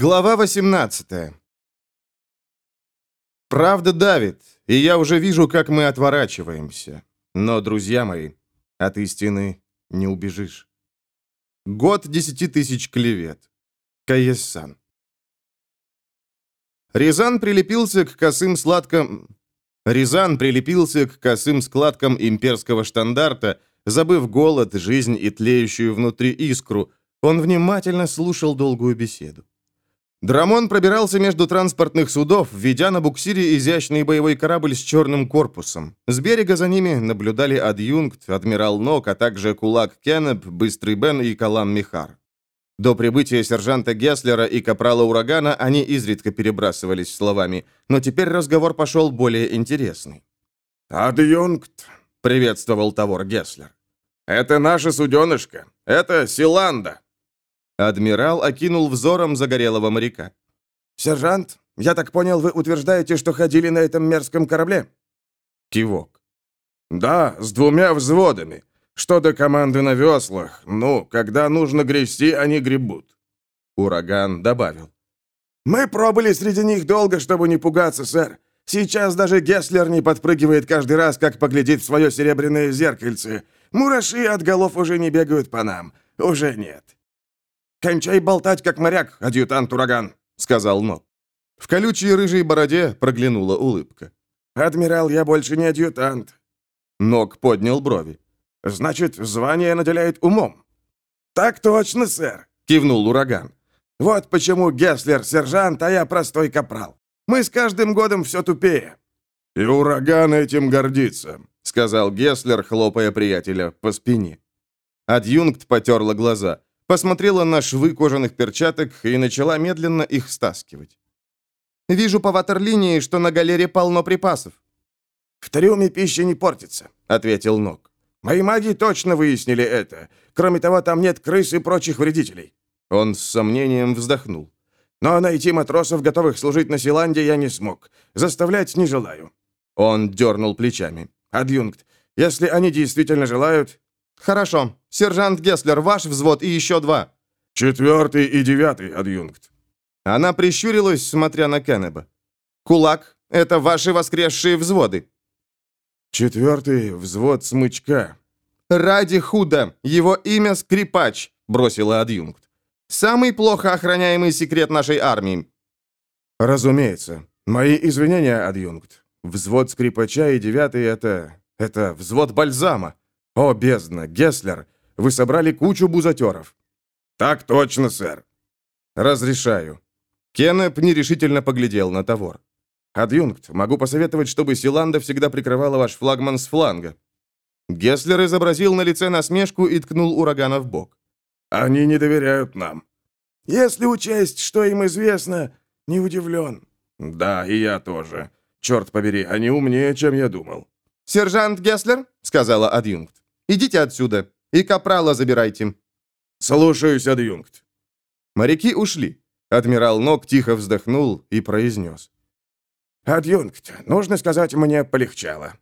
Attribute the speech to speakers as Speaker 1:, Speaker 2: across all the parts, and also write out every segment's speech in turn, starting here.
Speaker 1: Глава 18 Правда давит, и я уже вижу, как мы отворачиваемся. Но, друзья мои, от истины не убежишь. Год десяти тысяч клевет. Каессан. Рязан прилепился к косым сладкам... Рязан прилепился к косым складкам имперского штандарта, забыв голод, жизнь и тлеющую внутри искру. Он внимательно слушал долгую беседу. Драмон пробирался между транспортных судов, ведя на буксире изящный боевой корабль с черным корпусом. С берега за ними наблюдали адъюнкт, адмирал Нок, а также кулак Кеннеп, Быстрый Бен и Калам Михар. До прибытия сержанта Гесслера и капрала Урагана они изредка перебрасывались словами, но теперь разговор пошел более интересный.
Speaker 2: «Адъюнкт», — приветствовал Тавор Гесслер. «Это наша суденышка. Это Силанда».
Speaker 1: Адмирал окинул взором загорелого моряка.
Speaker 2: «Сержант, я так понял, вы утверждаете, что ходили на этом мерзком корабле?»
Speaker 1: Кивок.
Speaker 2: «Да, с двумя взводами. Что до команды на веслах, ну, когда нужно грести, они гребут».
Speaker 1: Ураган добавил.
Speaker 2: «Мы пробыли среди них долго, чтобы не пугаться, сэр. Сейчас даже Гесслер не подпрыгивает каждый раз, как поглядит в свое серебряное зеркальце. Мураши от голов уже не бегают по нам. Уже нет. «Кончай болтать, как моряк, адъютант Ураган», — сказал Но.
Speaker 1: В колючей рыжей бороде проглянула улыбка.
Speaker 2: «Адмирал, я больше не адъютант».
Speaker 1: Ног поднял брови.
Speaker 2: «Значит, звание наделяет умом?» «Так точно, сэр», — кивнул Ураган. «Вот почему Гесслер сержант, а я простой капрал. Мы с каждым годом все тупее».
Speaker 1: «И Ураган этим гордится», — сказал Гесслер, хлопая приятеля по спине. Адъюнкт потерла глаза посмотрела на швы кожаных перчаток и начала медленно их стаскивать. «Вижу по ватерлинии, что на галере полно припасов».
Speaker 2: «В трюме пища не портится», — ответил Нок. «Мои маги точно выяснили это. Кроме того, там нет крыс и прочих вредителей».
Speaker 1: Он с сомнением вздохнул.
Speaker 2: «Но найти матросов, готовых служить на Силанде, я не смог. Заставлять не желаю».
Speaker 1: Он дернул плечами.
Speaker 2: «Адъюнкт, если они действительно желают,
Speaker 1: «Хорошо. Сержант Гесслер, ваш взвод и еще два».
Speaker 2: «Четвертый и девятый, адъюнкт».
Speaker 1: Она прищурилась, смотря на Кеннеба. «Кулак, это ваши воскресшие взводы».
Speaker 2: «Четвертый взвод смычка».
Speaker 1: «Ради худа. Его имя Скрипач», — бросила адъюнкт. «Самый плохо охраняемый секрет нашей армии».
Speaker 2: «Разумеется. Мои извинения, адъюнкт. Взвод скрипача и девятый — это... это взвод бальзама. «О, бездна, Гесслер, вы собрали кучу бузатеров». «Так точно, сэр».
Speaker 1: «Разрешаю». Кеннеп нерешительно поглядел на товар.
Speaker 2: «Адъюнкт, могу посоветовать, чтобы Силанда всегда прикрывала ваш флагман с фланга».
Speaker 1: Гесслер изобразил на лице насмешку и ткнул урагана в бок.
Speaker 2: «Они не доверяют нам». «Если учесть, что им известно, не удивлен». «Да, и я тоже. Черт побери, они умнее, чем я думал».
Speaker 1: «Сержант Гесслер?» — сказала адъюнкт. Идите отсюда. И капрала забирайте».
Speaker 2: «Слушаюсь, адъюнкт».
Speaker 1: Моряки ушли. Адмирал Нок тихо вздохнул и произнес.
Speaker 2: «Адъюнкт, нужно сказать, мне полегчало».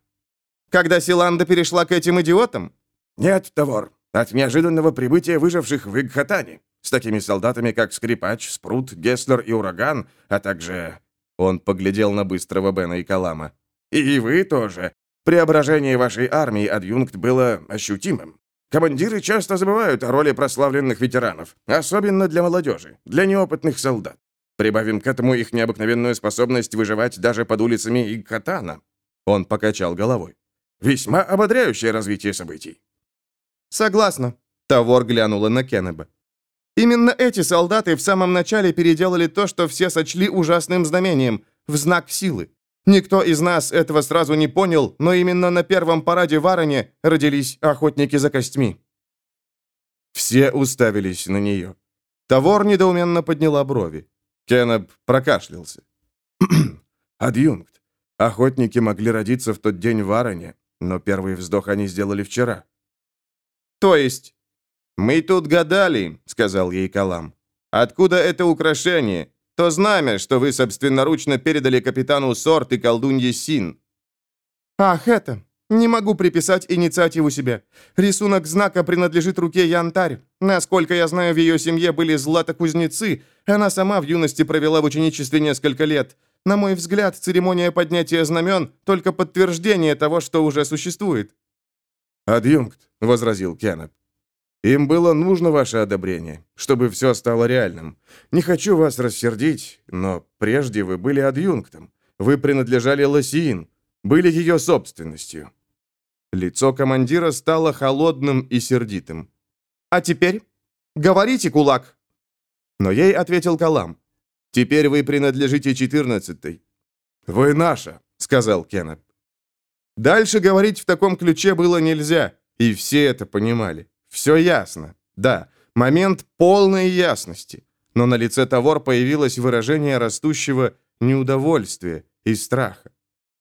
Speaker 1: «Когда Силанда перешла к этим идиотам?»
Speaker 2: «Нет, Тавор. От неожиданного прибытия выживших в Игхатане. С такими солдатами, как Скрипач, Спрут, Гесслер и Ураган, а также...» Он поглядел на быстрого Бена и Калама. «И вы тоже. Преображение вашей армии, адъюнкт, было ощутимым. Командиры часто забывают о роли прославленных ветеранов, особенно для молодежи, для неопытных солдат. Прибавим к этому их необыкновенную способность выживать даже под улицами Игкатана. Он покачал головой. Весьма ободряющее развитие событий.
Speaker 1: Согласна. Тавор глянула на Кеннеба. Именно эти солдаты в самом начале переделали то, что все сочли ужасным знамением, в знак силы. Никто из нас этого сразу не понял, но именно на первом параде в Ароне родились охотники за костьми. Все уставились на нее. Тавор недоуменно подняла брови. Кеннеп прокашлялся.
Speaker 2: «Адъюнкт, охотники могли родиться в тот день в Ароне, но первый вздох они сделали вчера».
Speaker 1: «То есть?» «Мы тут гадали», — сказал ей Калам. «Откуда это украшение? То знамя, что вы собственноручно передали капитану Сорт и колдунье Син».
Speaker 3: «Ах, это!
Speaker 1: Не могу приписать инициативу себе. Рисунок знака принадлежит руке Янтарь. Насколько я знаю, в ее семье были златокузнецы. Она сама в юности провела в ученичестве несколько лет. На мой взгляд, церемония поднятия знамен – только подтверждение того, что уже существует».
Speaker 2: «Адъюнкт», — возразил Кеннет. «Им было нужно ваше одобрение, чтобы все стало реальным. Не хочу вас рассердить, но прежде вы были адъюнктом. Вы принадлежали Лосиин, были ее собственностью. Лицо командира стало холодным и сердитым.
Speaker 1: «А теперь? Говорите, кулак!»
Speaker 2: Но ей ответил Калам. «Теперь вы принадлежите четырнадцатой».
Speaker 1: «Вы наша», — сказал Кеннет. Дальше говорить в таком ключе было нельзя, и все это понимали. Все ясно. Да, момент полной ясности. Но на лице Тавор появилось выражение растущего неудовольствия и страха.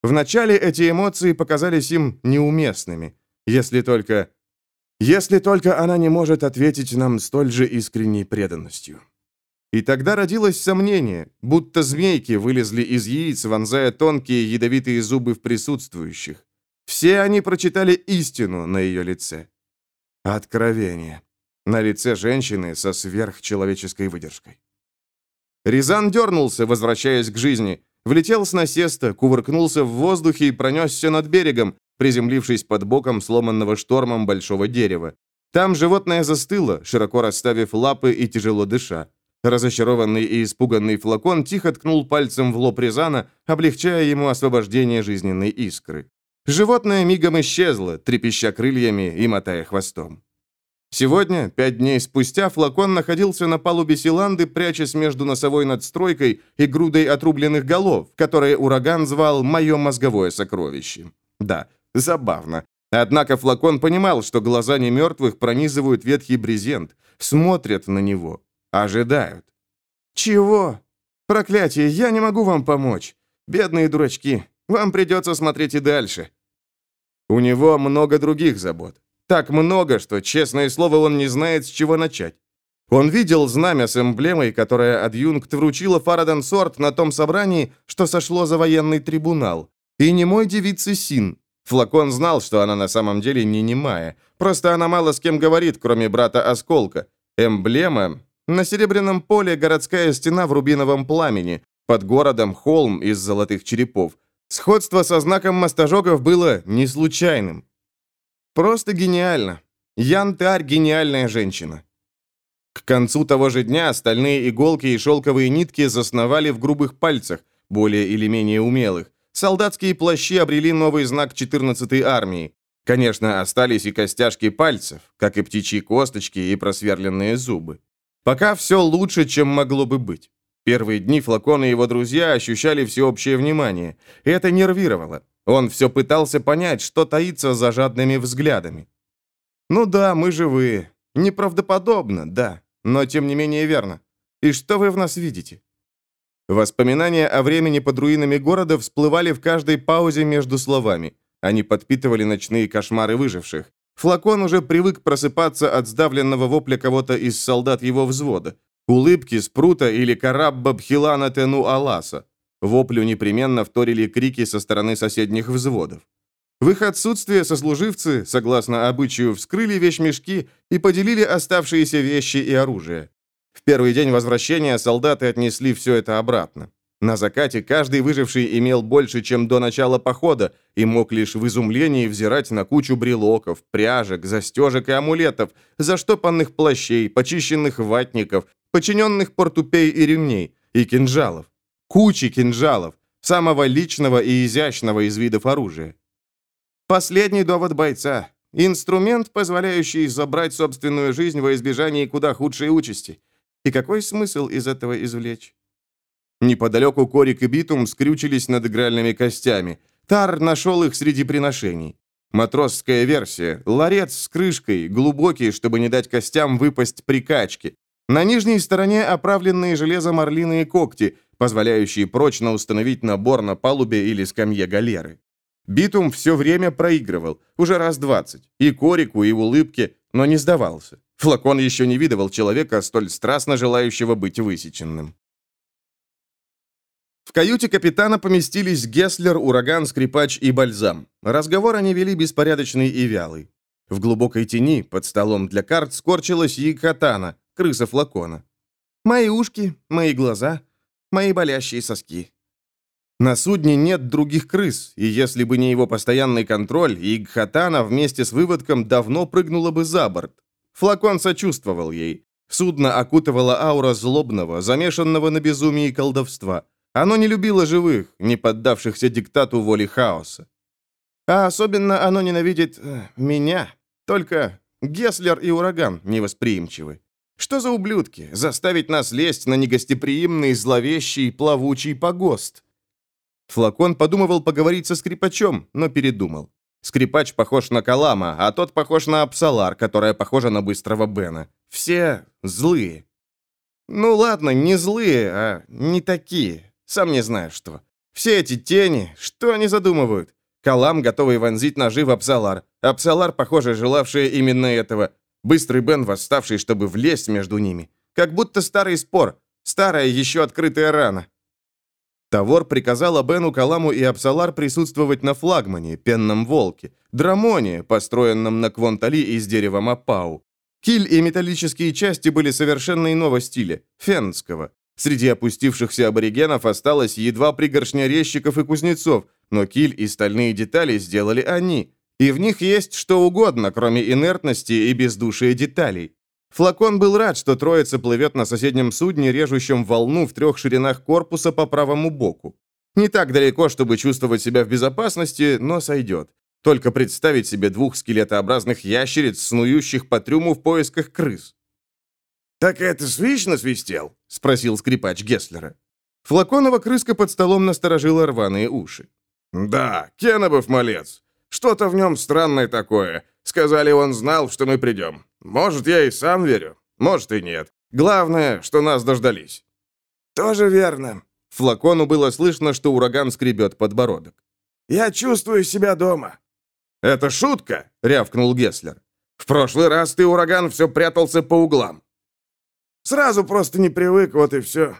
Speaker 1: Вначале эти эмоции показались им неуместными, если только... Если только она не может ответить нам столь же искренней преданностью. И тогда родилось сомнение, будто змейки вылезли из яиц, вонзая тонкие ядовитые зубы в присутствующих. Все они прочитали истину на ее лице. Откровение. На лице женщины со сверхчеловеческой выдержкой. Рязан дернулся, возвращаясь к жизни, Влетел с насеста, кувыркнулся в воздухе и пронесся над берегом, приземлившись под боком сломанного штормом большого дерева. Там животное застыло, широко расставив лапы и тяжело дыша. Разочарованный и испуганный флакон тихо ткнул пальцем в лоб Резана, облегчая ему освобождение жизненной искры. Животное мигом исчезло, трепеща крыльями и мотая хвостом. Сегодня, пять дней спустя, флакон находился на палубе Силанды, прячась между носовой надстройкой и грудой отрубленных голов, которые ураган звал «моё мозговое сокровище». Да, забавно. Однако флакон понимал, что глаза немертвых пронизывают ветхий брезент, смотрят на него, ожидают. «Чего? Проклятие, я не могу вам помочь. Бедные дурачки, вам придется смотреть и дальше». У него много других забот. Так много, что, честное слово, он не знает, с чего начать. Он видел знамя с эмблемой, которое адъюнкт вручила Фараден Сорт на том собрании, что сошло за военный трибунал. И не мой девицы Син. Флакон знал, что она на самом деле не немая. Просто она мало с кем говорит, кроме брата Осколка. Эмблема... На серебряном поле городская стена в рубиновом пламени. Под городом холм из золотых черепов. Сходство со знаком мостожогов было не случайным. Просто гениально. Ян Тар – гениальная женщина. К концу того же дня стальные иголки и шелковые нитки засновали в грубых пальцах, более или менее умелых. Солдатские плащи обрели новый знак 14-й армии. Конечно, остались и костяшки пальцев, как и птичьи косточки и просверленные зубы. Пока все лучше, чем могло бы быть. Первые дни Флакон и его друзья ощущали всеобщее внимание. Это нервировало. Он все пытался понять, что таится за жадными взглядами. «Ну да, мы живые. Неправдоподобно, да, но тем не менее верно. И что вы в нас видите?» Воспоминания о времени под руинами города всплывали в каждой паузе между словами. Они подпитывали ночные кошмары выживших. Флакон уже привык просыпаться от сдавленного вопля кого-то из солдат его взвода. Улыбки Спрута или Карабба Бхилана Тену Аласа. Воплю непременно вторили крики со стороны соседних взводов. В их отсутствие сослуживцы, согласно обычаю, вскрыли вещмешки и поделили оставшиеся вещи и оружие. В первый день возвращения солдаты отнесли все это обратно. На закате каждый выживший имел больше, чем до начала похода, и мог лишь в изумлении взирать на кучу брелоков, пряжек, застежек и амулетов, заштопанных плащей, почищенных ватников, подчиненных портупей и ремней, и кинжалов кучи кинжалов, самого личного и изящного из видов оружия. Последний довод бойца. Инструмент, позволяющий забрать собственную жизнь во избежание куда худшей участи. И какой смысл из этого извлечь? Неподалеку Корик и Битум скрючились над игральными костями. Тар нашел их среди приношений. Матросская версия. Ларец с крышкой, глубокий, чтобы не дать костям выпасть при качке. На нижней стороне оправленные железом орлиные когти, позволяющие прочно установить набор на палубе или скамье галеры. Битум все время проигрывал, уже раз двадцать, и корику, и улыбке, но не сдавался. Флакон еще не видывал человека, столь страстно желающего быть высеченным. В каюте капитана поместились Гесслер, Ураган, Скрипач и Бальзам. Разговор они вели беспорядочный и вялый. В глубокой тени, под столом для карт, скорчилась Якатана, крыса флакона. «Мои ушки, мои глаза, мои болящие соски». На судне нет других крыс, и если бы не его постоянный контроль, Игхатана вместе с выводком давно прыгнула бы за борт. Флакон сочувствовал ей. Судно окутывала аура злобного, замешанного на безумии колдовства. Оно не любило живых, не поддавшихся диктату воли хаоса. А особенно оно ненавидит э, меня. Только Геслер и Ураган невосприимчивы. Что за ублюдки? Заставить нас лезть на негостеприимный, зловещий, плавучий погост. Флакон подумывал поговорить со скрипачом, но передумал. Скрипач похож на Калама, а тот похож на Апсалар, которая похожа на быстрого Бена. Все злые. Ну ладно, не злые, а не такие. Сам не знаю что. Все эти тени, что они задумывают? Калам, готовый вонзить ножи в Апсалар. Апсалар, похоже, желавшая именно этого. Быстрый Бен, восставший, чтобы влезть между ними. Как будто старый спор. Старая, еще открытая рана. Тавор приказала Бену, Каламу и Апсалар присутствовать на флагмане, пенном волке, драмоне, построенном на Квонтали из дерева Мапау. Киль и металлические части были совершенно иного стиля, фенского. Среди опустившихся аборигенов осталось едва пригоршня резчиков и кузнецов, но киль и стальные детали сделали они, и в них есть что угодно, кроме инертности и бездушия деталей. Флакон был рад, что троица плывет на соседнем судне, режущем волну в трех ширинах корпуса по правому боку. Не так далеко, чтобы чувствовать себя в безопасности, но сойдет. Только представить себе двух скелетообразных ящериц, снующих по трюму в поисках крыс.
Speaker 2: «Так это свищ насвистел?»
Speaker 1: — спросил скрипач Гесслера. Флаконова крыска под столом насторожила рваные уши.
Speaker 2: «Да, Кенобов малец. Что-то в нем странное такое. Сказали, он знал, что мы придем. Может, я и сам верю, может и нет. Главное, что нас дождались». «Тоже верно».
Speaker 1: Флакону было слышно, что ураган скребет подбородок.
Speaker 2: «Я чувствую себя дома». «Это шутка?» — рявкнул Гесслер. «В прошлый раз ты, ураган, все прятался по углам».
Speaker 3: «Сразу просто не привык, вот и все».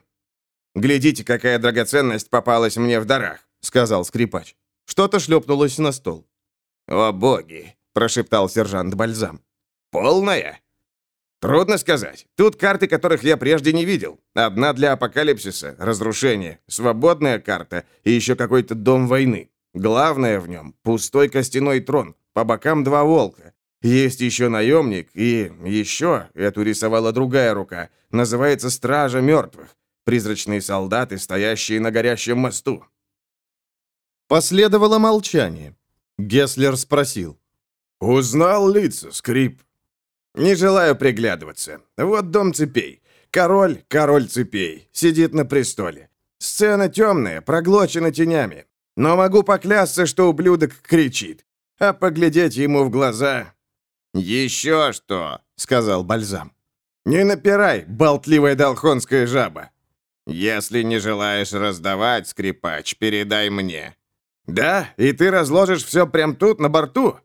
Speaker 1: «Глядите, какая драгоценность попалась мне в дарах», — сказал скрипач. Что-то шлепнулось на стол.
Speaker 2: «О боги!» — прошептал сержант Бальзам. «Полная?» «Трудно сказать. Тут карты, которых я прежде не видел. Одна для апокалипсиса, разрушения, свободная карта и еще какой-то дом войны. Главное в нем — пустой костяной трон, по бокам два волка. Есть еще наемник, и еще, эту рисовала другая рука, называется «Стража мертвых». Призрачные солдаты, стоящие на горящем мосту.
Speaker 1: Последовало молчание. Гесслер спросил.
Speaker 2: «Узнал лица, скрип?» «Не желаю приглядываться. Вот дом цепей. Король, король цепей, сидит на престоле. Сцена темная, проглочена тенями. Но могу поклясться, что ублюдок кричит. А поглядеть ему в глаза «Еще что?» — сказал Бальзам. «Не напирай, болтливая долхонская жаба. Если не желаешь раздавать, скрипач, передай мне». «Да? И ты разложишь все прямо тут, на борту?»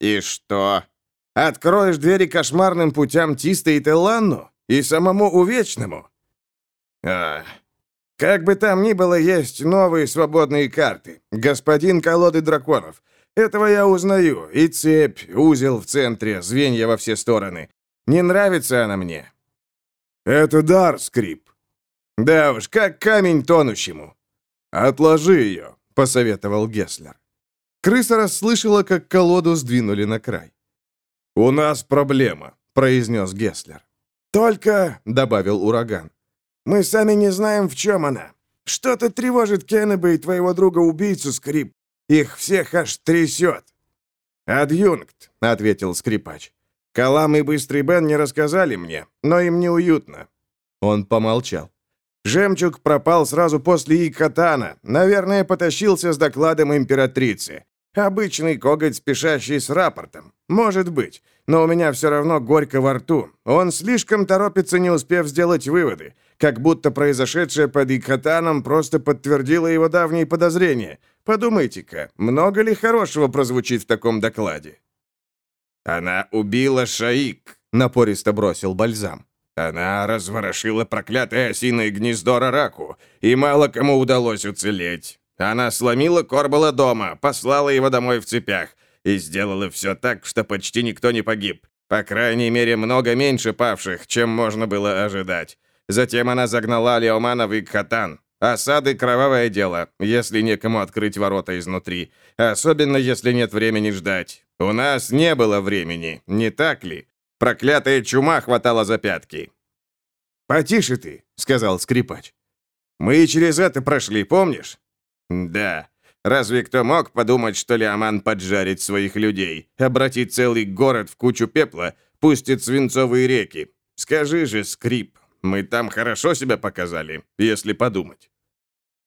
Speaker 2: «И что?» «Откроешь двери кошмарным путям Тиста и Телланну? И самому Увечному?» «А, как бы там ни было, есть новые свободные карты. Господин колоды драконов. Этого я узнаю. И цепь, узел в центре, звенья во все стороны. Не нравится она мне.
Speaker 3: Это дар, скрип.
Speaker 2: Да уж, как камень тонущему.
Speaker 3: Отложи ее, посоветовал Гесслер.
Speaker 1: Крыса расслышала, как колоду сдвинули на край.
Speaker 3: «У нас проблема», — произнес Гесслер.
Speaker 2: «Только», — добавил ураган, — «мы сами не знаем, в чем она. Что-то тревожит Кеннеба и твоего друга-убийцу, Скрип. Их всех аж трясет». «Адъюнкт», — ответил скрипач. «Калам и Быстрый Бен не рассказали мне, но им неуютно».
Speaker 1: Он помолчал.
Speaker 2: «Жемчуг пропал сразу после Икатана. Наверное, потащился с докладом императрицы. Обычный коготь, спешащий с рапортом. Может быть. Но у меня все равно горько во рту. Он слишком торопится, не успев сделать выводы. Как будто произошедшее под Икатаном просто подтвердило его давние подозрения. Подумайте-ка, много ли хорошего прозвучит в таком докладе? «Она убила Шаик», — напористо бросил Бальзам. Она разворошила проклятое осиное гнездо Рараку, и мало кому удалось уцелеть. Она сломила Корбала дома, послала его домой в цепях и сделала все так, что почти никто не погиб. По крайней мере, много меньше павших, чем можно было ожидать. Затем она загнала Леомана в Икхатан. Осады — кровавое дело, если некому открыть ворота изнутри. Особенно, если нет времени ждать. У нас не было времени, не так ли? Проклятая чума хватала за пятки.
Speaker 3: «Потише ты», — сказал скрипач.
Speaker 2: «Мы и через это прошли, помнишь?» «Да. Разве кто мог подумать, что Леоман поджарит своих людей, обратит целый город в кучу пепла, пустит свинцовые реки? Скажи же, скрип, мы там хорошо себя показали, если подумать».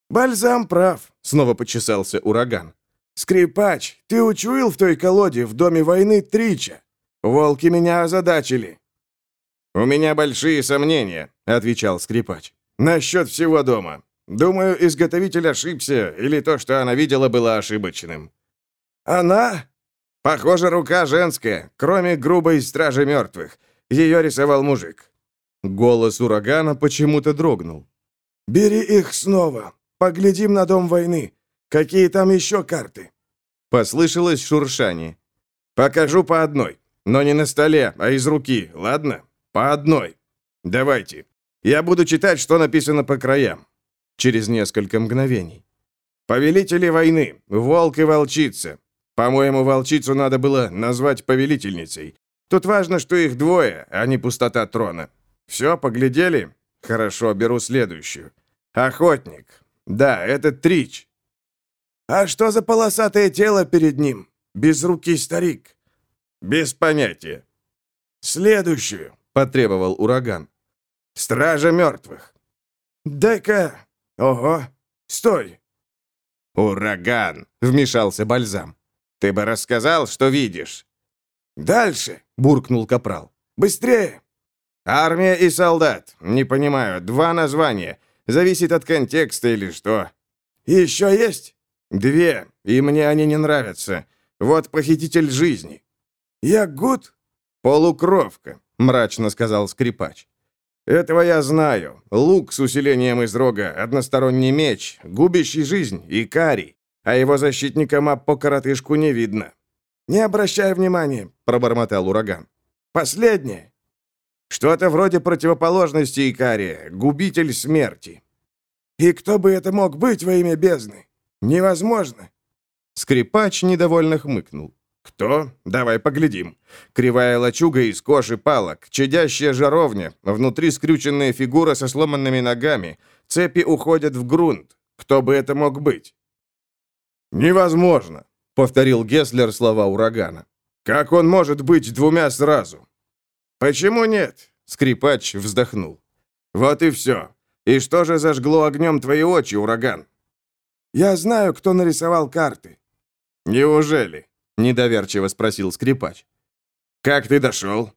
Speaker 3: «Бальзам прав», — снова почесался ураган. «Скрипач, ты учуял в той колоде в доме войны Трича? Волки меня озадачили».
Speaker 2: «У меня большие сомнения», — отвечал скрипач. «Насчет всего дома. Думаю, изготовитель ошибся, или то, что она видела, было ошибочным».
Speaker 3: «Она?»
Speaker 2: «Похоже, рука женская, кроме грубой стражи мертвых. Ее рисовал мужик».
Speaker 1: Голос урагана почему-то дрогнул.
Speaker 3: «Бери их снова. Поглядим на дом войны. Какие там еще карты?»
Speaker 1: Послышалось шуршание.
Speaker 2: «Покажу по одной. Но не на столе, а из руки, ладно? По одной. Давайте. Я буду читать, что написано по краям».
Speaker 1: Через несколько мгновений.
Speaker 2: «Повелители войны. Волк и волчица. По-моему, волчицу надо было назвать повелительницей. Тут важно, что их двое, а не пустота трона. Все, поглядели? Хорошо, беру следующую. Охотник. Да, это Трич.
Speaker 3: А что за полосатое тело перед ним? Безрукий старик.
Speaker 2: Без понятия.
Speaker 3: Следующую,
Speaker 1: потребовал ураган.
Speaker 2: Стража мертвых.
Speaker 3: Дай-ка... Ого, стой.
Speaker 2: Ураган, вмешался Бальзам. Ты бы рассказал, что видишь.
Speaker 3: Дальше,
Speaker 1: буркнул Капрал.
Speaker 3: Быстрее.
Speaker 2: Армия и солдат. Не понимаю, два названия. Зависит от контекста или что.
Speaker 3: Еще есть?
Speaker 2: Две, и мне они не нравятся. Вот похититель жизни.
Speaker 3: Я гуд?
Speaker 2: Полукровка, мрачно сказал скрипач. Этого я знаю. Лук с усилением из рога, односторонний меч, губящий жизнь и карий. А его защитника Маппо-коротышку не видно.
Speaker 3: «Не обращай внимания», — пробормотал ураган. «Последнее.
Speaker 2: Что-то вроде противоположности Икария, губитель смерти.
Speaker 3: И кто бы это мог быть во имя бездны? Невозможно.
Speaker 1: Скрипач недовольно хмыкнул.
Speaker 2: «Кто? Давай поглядим. Кривая лачуга из кожи палок, чадящая жаровня, внутри скрюченная фигура со сломанными ногами, цепи уходят в грунт. Кто бы это мог быть?»
Speaker 1: «Невозможно», — повторил Гесслер слова урагана.
Speaker 2: «Как он может быть двумя сразу?» «Почему нет?» — скрипач вздохнул. «Вот и все. И что же зажгло огнем твои очи, ураган?»
Speaker 3: «Я знаю, кто нарисовал карты».
Speaker 2: «Неужели?» — недоверчиво спросил скрипач. «Как ты дошел?»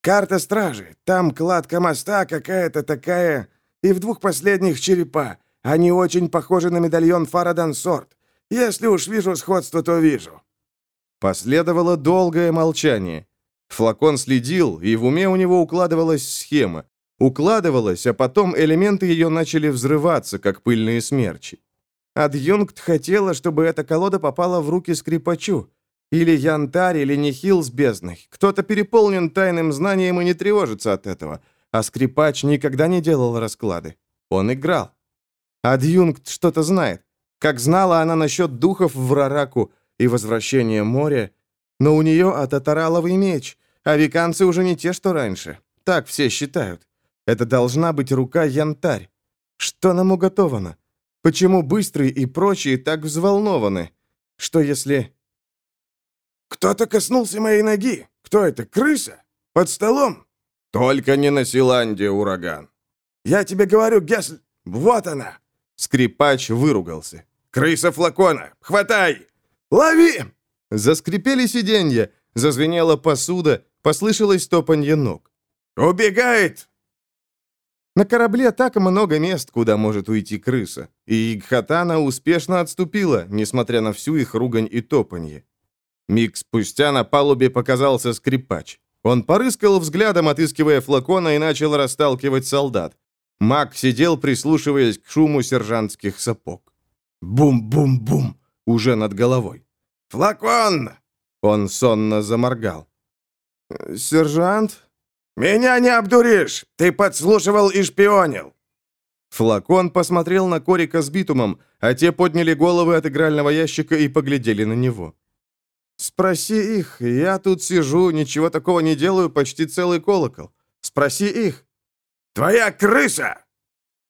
Speaker 3: «Карта стражи. Там кладка моста какая-то такая, и в двух последних черепа. Они очень похожи на медальон Фарадан Сорт. Если уж вижу сходство, то вижу».
Speaker 1: Последовало долгое молчание. Флакон следил, и в уме у него укладывалась схема. Укладывалась, а потом элементы ее начали взрываться, как пыльные смерчи. Адъюнкт хотела, чтобы эта колода попала в руки скрипачу. Или янтарь, или нехил с бездной. Кто-то переполнен тайным знанием и не тревожится от этого. А скрипач никогда не делал расклады. Он играл. Адъюнкт что-то знает. Как знала она насчет духов в Рараку и возвращения моря. Но у нее ататараловый меч, а виканцы уже не те, что раньше. Так все считают. Это должна быть рука янтарь. Что нам уготовано? Почему быстрые и прочие так взволнованы? Что если...
Speaker 3: «Кто-то коснулся моей ноги. Кто это, крыса? Под столом?»
Speaker 2: «Только не на Силанде, ураган».
Speaker 3: «Я тебе говорю, Гесль, вот она!»
Speaker 1: Скрипач выругался.
Speaker 2: «Крыса флакона! Хватай!»
Speaker 3: «Лови!»
Speaker 1: Заскрипели сиденья, зазвенела посуда, послышалось топанье ног.
Speaker 2: «Убегает!»
Speaker 1: На корабле так много мест, куда может уйти крыса, и Игхатана успешно отступила, несмотря на всю их ругань и топанье. Миг спустя на палубе показался скрипач. Он порыскал взглядом, отыскивая флакона, и начал расталкивать солдат. Маг сидел, прислушиваясь к шуму сержантских сапог. Бум-бум-бум! Уже над головой.
Speaker 3: «Флакон!»
Speaker 1: Он сонно заморгал.
Speaker 3: «Сержант?»
Speaker 2: «Меня не обдуришь! Ты подслушивал и шпионил!»
Speaker 1: Флакон посмотрел на Корика с битумом, а те подняли головы от игрального ящика и поглядели на него. «Спроси их. Я тут сижу, ничего такого не делаю, почти целый колокол. Спроси их».
Speaker 2: «Твоя крыса!»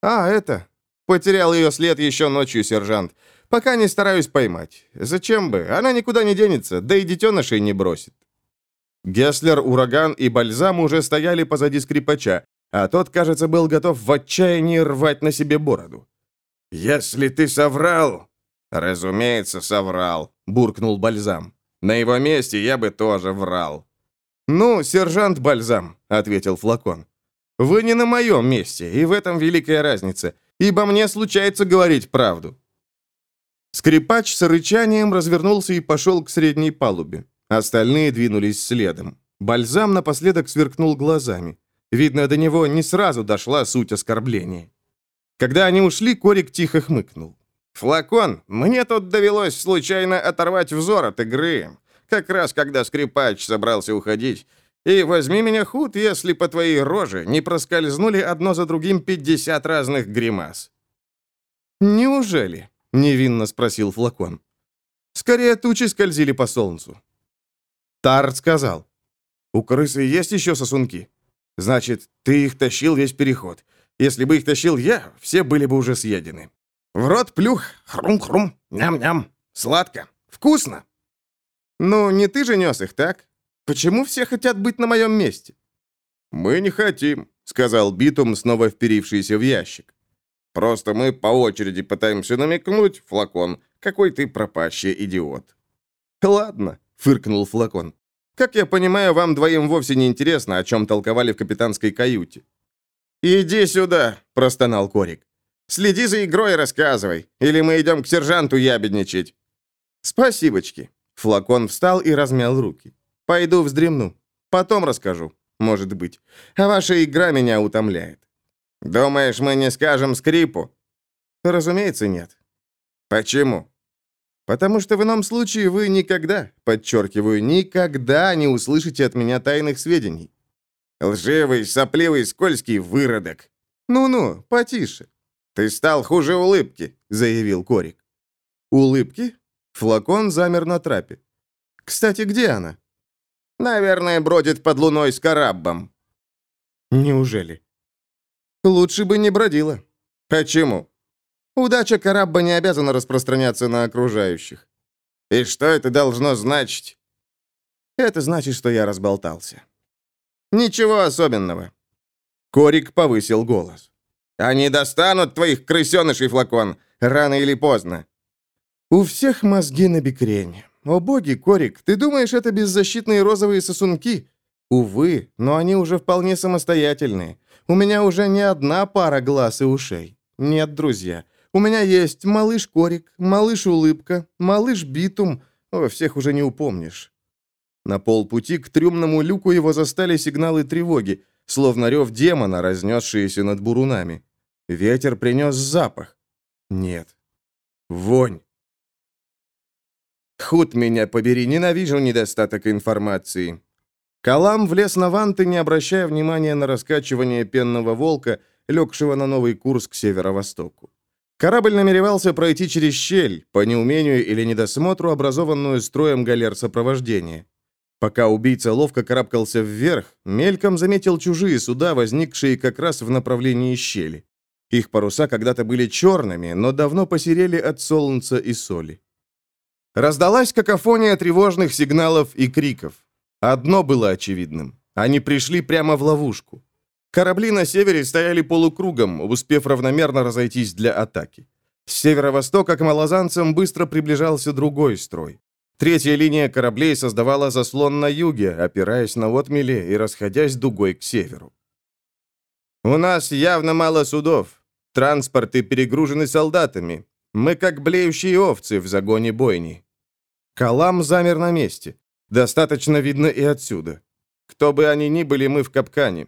Speaker 1: «А, это...» Потерял ее след еще ночью, сержант. Пока не стараюсь поймать. Зачем бы? Она никуда не денется, да и детенышей не бросит. Гесслер, Ураган и Бальзам уже стояли позади скрипача, а тот, кажется, был готов в отчаянии рвать на себе бороду.
Speaker 2: «Если ты соврал...»
Speaker 1: «Разумеется, соврал», — буркнул Бальзам. «На его месте я бы тоже врал». «Ну, сержант Бальзам», — ответил Флакон. «Вы не на моем месте, и в этом великая разница, ибо мне случается говорить правду». Скрипач с рычанием развернулся и пошел к средней палубе. Остальные двинулись следом. Бальзам напоследок сверкнул глазами. Видно, до него не сразу дошла суть оскорбления. Когда они ушли, Корик тихо хмыкнул. «Флакон, мне тут довелось случайно оторвать взор от игры. Как раз когда скрипач собрался уходить. И возьми меня худ, если по твоей роже не проскользнули одно за другим 50 разных гримас». «Неужели?» — невинно спросил Флакон. «Скорее тучи скользили по солнцу». Тарт сказал. «У крысы есть еще сосунки? Значит, ты их тащил весь переход. Если бы их тащил я, все были бы уже съедены. В рот плюх, хрум-хрум, ням-ням. Сладко, вкусно. Ну, не ты же нес их, так? Почему все хотят быть на моем месте? Мы не хотим, сказал Битум, снова вперившийся в ящик. Просто мы по очереди пытаемся намекнуть, флакон, какой ты пропащий идиот. Ладно, фыркнул флакон. Как я понимаю, вам двоим вовсе не интересно, о чем толковали в капитанской каюте. «Иди сюда», — простонал Корик. «Следи за игрой и рассказывай, или мы идем к сержанту ябедничать». «Спасибочки». Флакон встал и размял руки. «Пойду вздремну. Потом расскажу, может быть. А ваша игра меня утомляет». «Думаешь, мы не скажем скрипу?» «Разумеется, нет». «Почему?» «Потому что в ином случае вы никогда, подчеркиваю, никогда не услышите от меня тайных сведений. Лживый, сопливый, скользкий выродок. Ну-ну, потише. Ты стал хуже улыбки, заявил Корик. Улыбки? Флакон замер на трапе. Кстати, где она? Наверное, бродит под луной с караббом. Неужели? Лучше бы не бродила. Почему? Удача карабба не обязана распространяться на окружающих. И что это должно значить? Это значит, что я разболтался. «Ничего особенного». Корик повысил голос. «Они достанут твоих крысенышей, флакон, рано или поздно». «У всех мозги на бекрень. О боги, Корик, ты думаешь, это беззащитные розовые сосунки? Увы, но они уже вполне самостоятельные. У меня уже не одна пара глаз и ушей. Нет, друзья, у меня есть малыш Корик, малыш Улыбка, малыш Битум. О, всех уже не упомнишь. На полпути к трюмному люку его застали сигналы тревоги, словно рев демона, разнесшиеся над бурунами. Ветер принес запах. Нет. Вонь. Худ меня побери, ненавижу недостаток информации. Калам влез на ванты, не обращая внимания на раскачивание пенного волка, легшего на новый курс к северо-востоку. Корабль намеревался пройти через щель, по неумению или недосмотру, образованную строем галер сопровождения. Пока убийца ловко карабкался вверх, мельком заметил чужие суда, возникшие как раз в направлении щели. Их паруса когда-то были черными, но давно посерели от солнца и соли. Раздалась какофония тревожных сигналов и криков. Одно было очевидным. Они пришли прямо в ловушку. Корабли на севере стояли полукругом, успев равномерно разойтись для атаки. С северо-востока к малозанцам быстро приближался другой строй. Третья линия кораблей создавала заслон на юге, опираясь на отмели и расходясь дугой к северу. «У нас явно мало судов. Транспорты перегружены солдатами. Мы как блеющие овцы в загоне бойни». Калам замер на месте. Достаточно видно и отсюда. Кто бы они ни были, мы в капкане».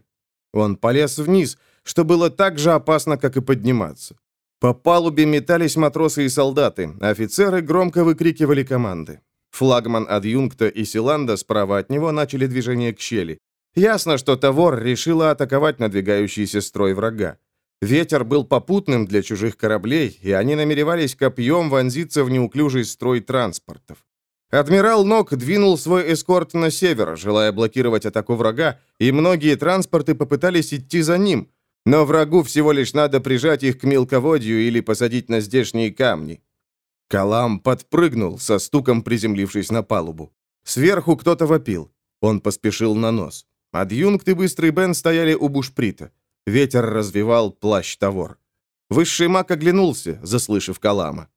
Speaker 1: Он полез вниз, что было так же опасно, как и подниматься. По палубе метались матросы и солдаты, офицеры громко выкрикивали команды. Флагман адъюнкта и Силанда справа от него начали движение к щели. Ясно, что Тавор решила атаковать надвигающийся строй врага. Ветер был попутным для чужих кораблей, и они намеревались копьем вонзиться в неуклюжий строй транспортов. Адмирал Нок двинул свой эскорт на север, желая блокировать атаку врага, и многие транспорты попытались идти за ним, но врагу всего лишь надо прижать их к мелководью или посадить на здешние камни. Калам подпрыгнул, со стуком приземлившись на палубу. Сверху кто-то вопил. Он поспешил на нос. Адъюнкт и Быстрый Бен стояли у бушприта. Ветер развивал плащ-товар. Высший маг оглянулся, заслышав Калама.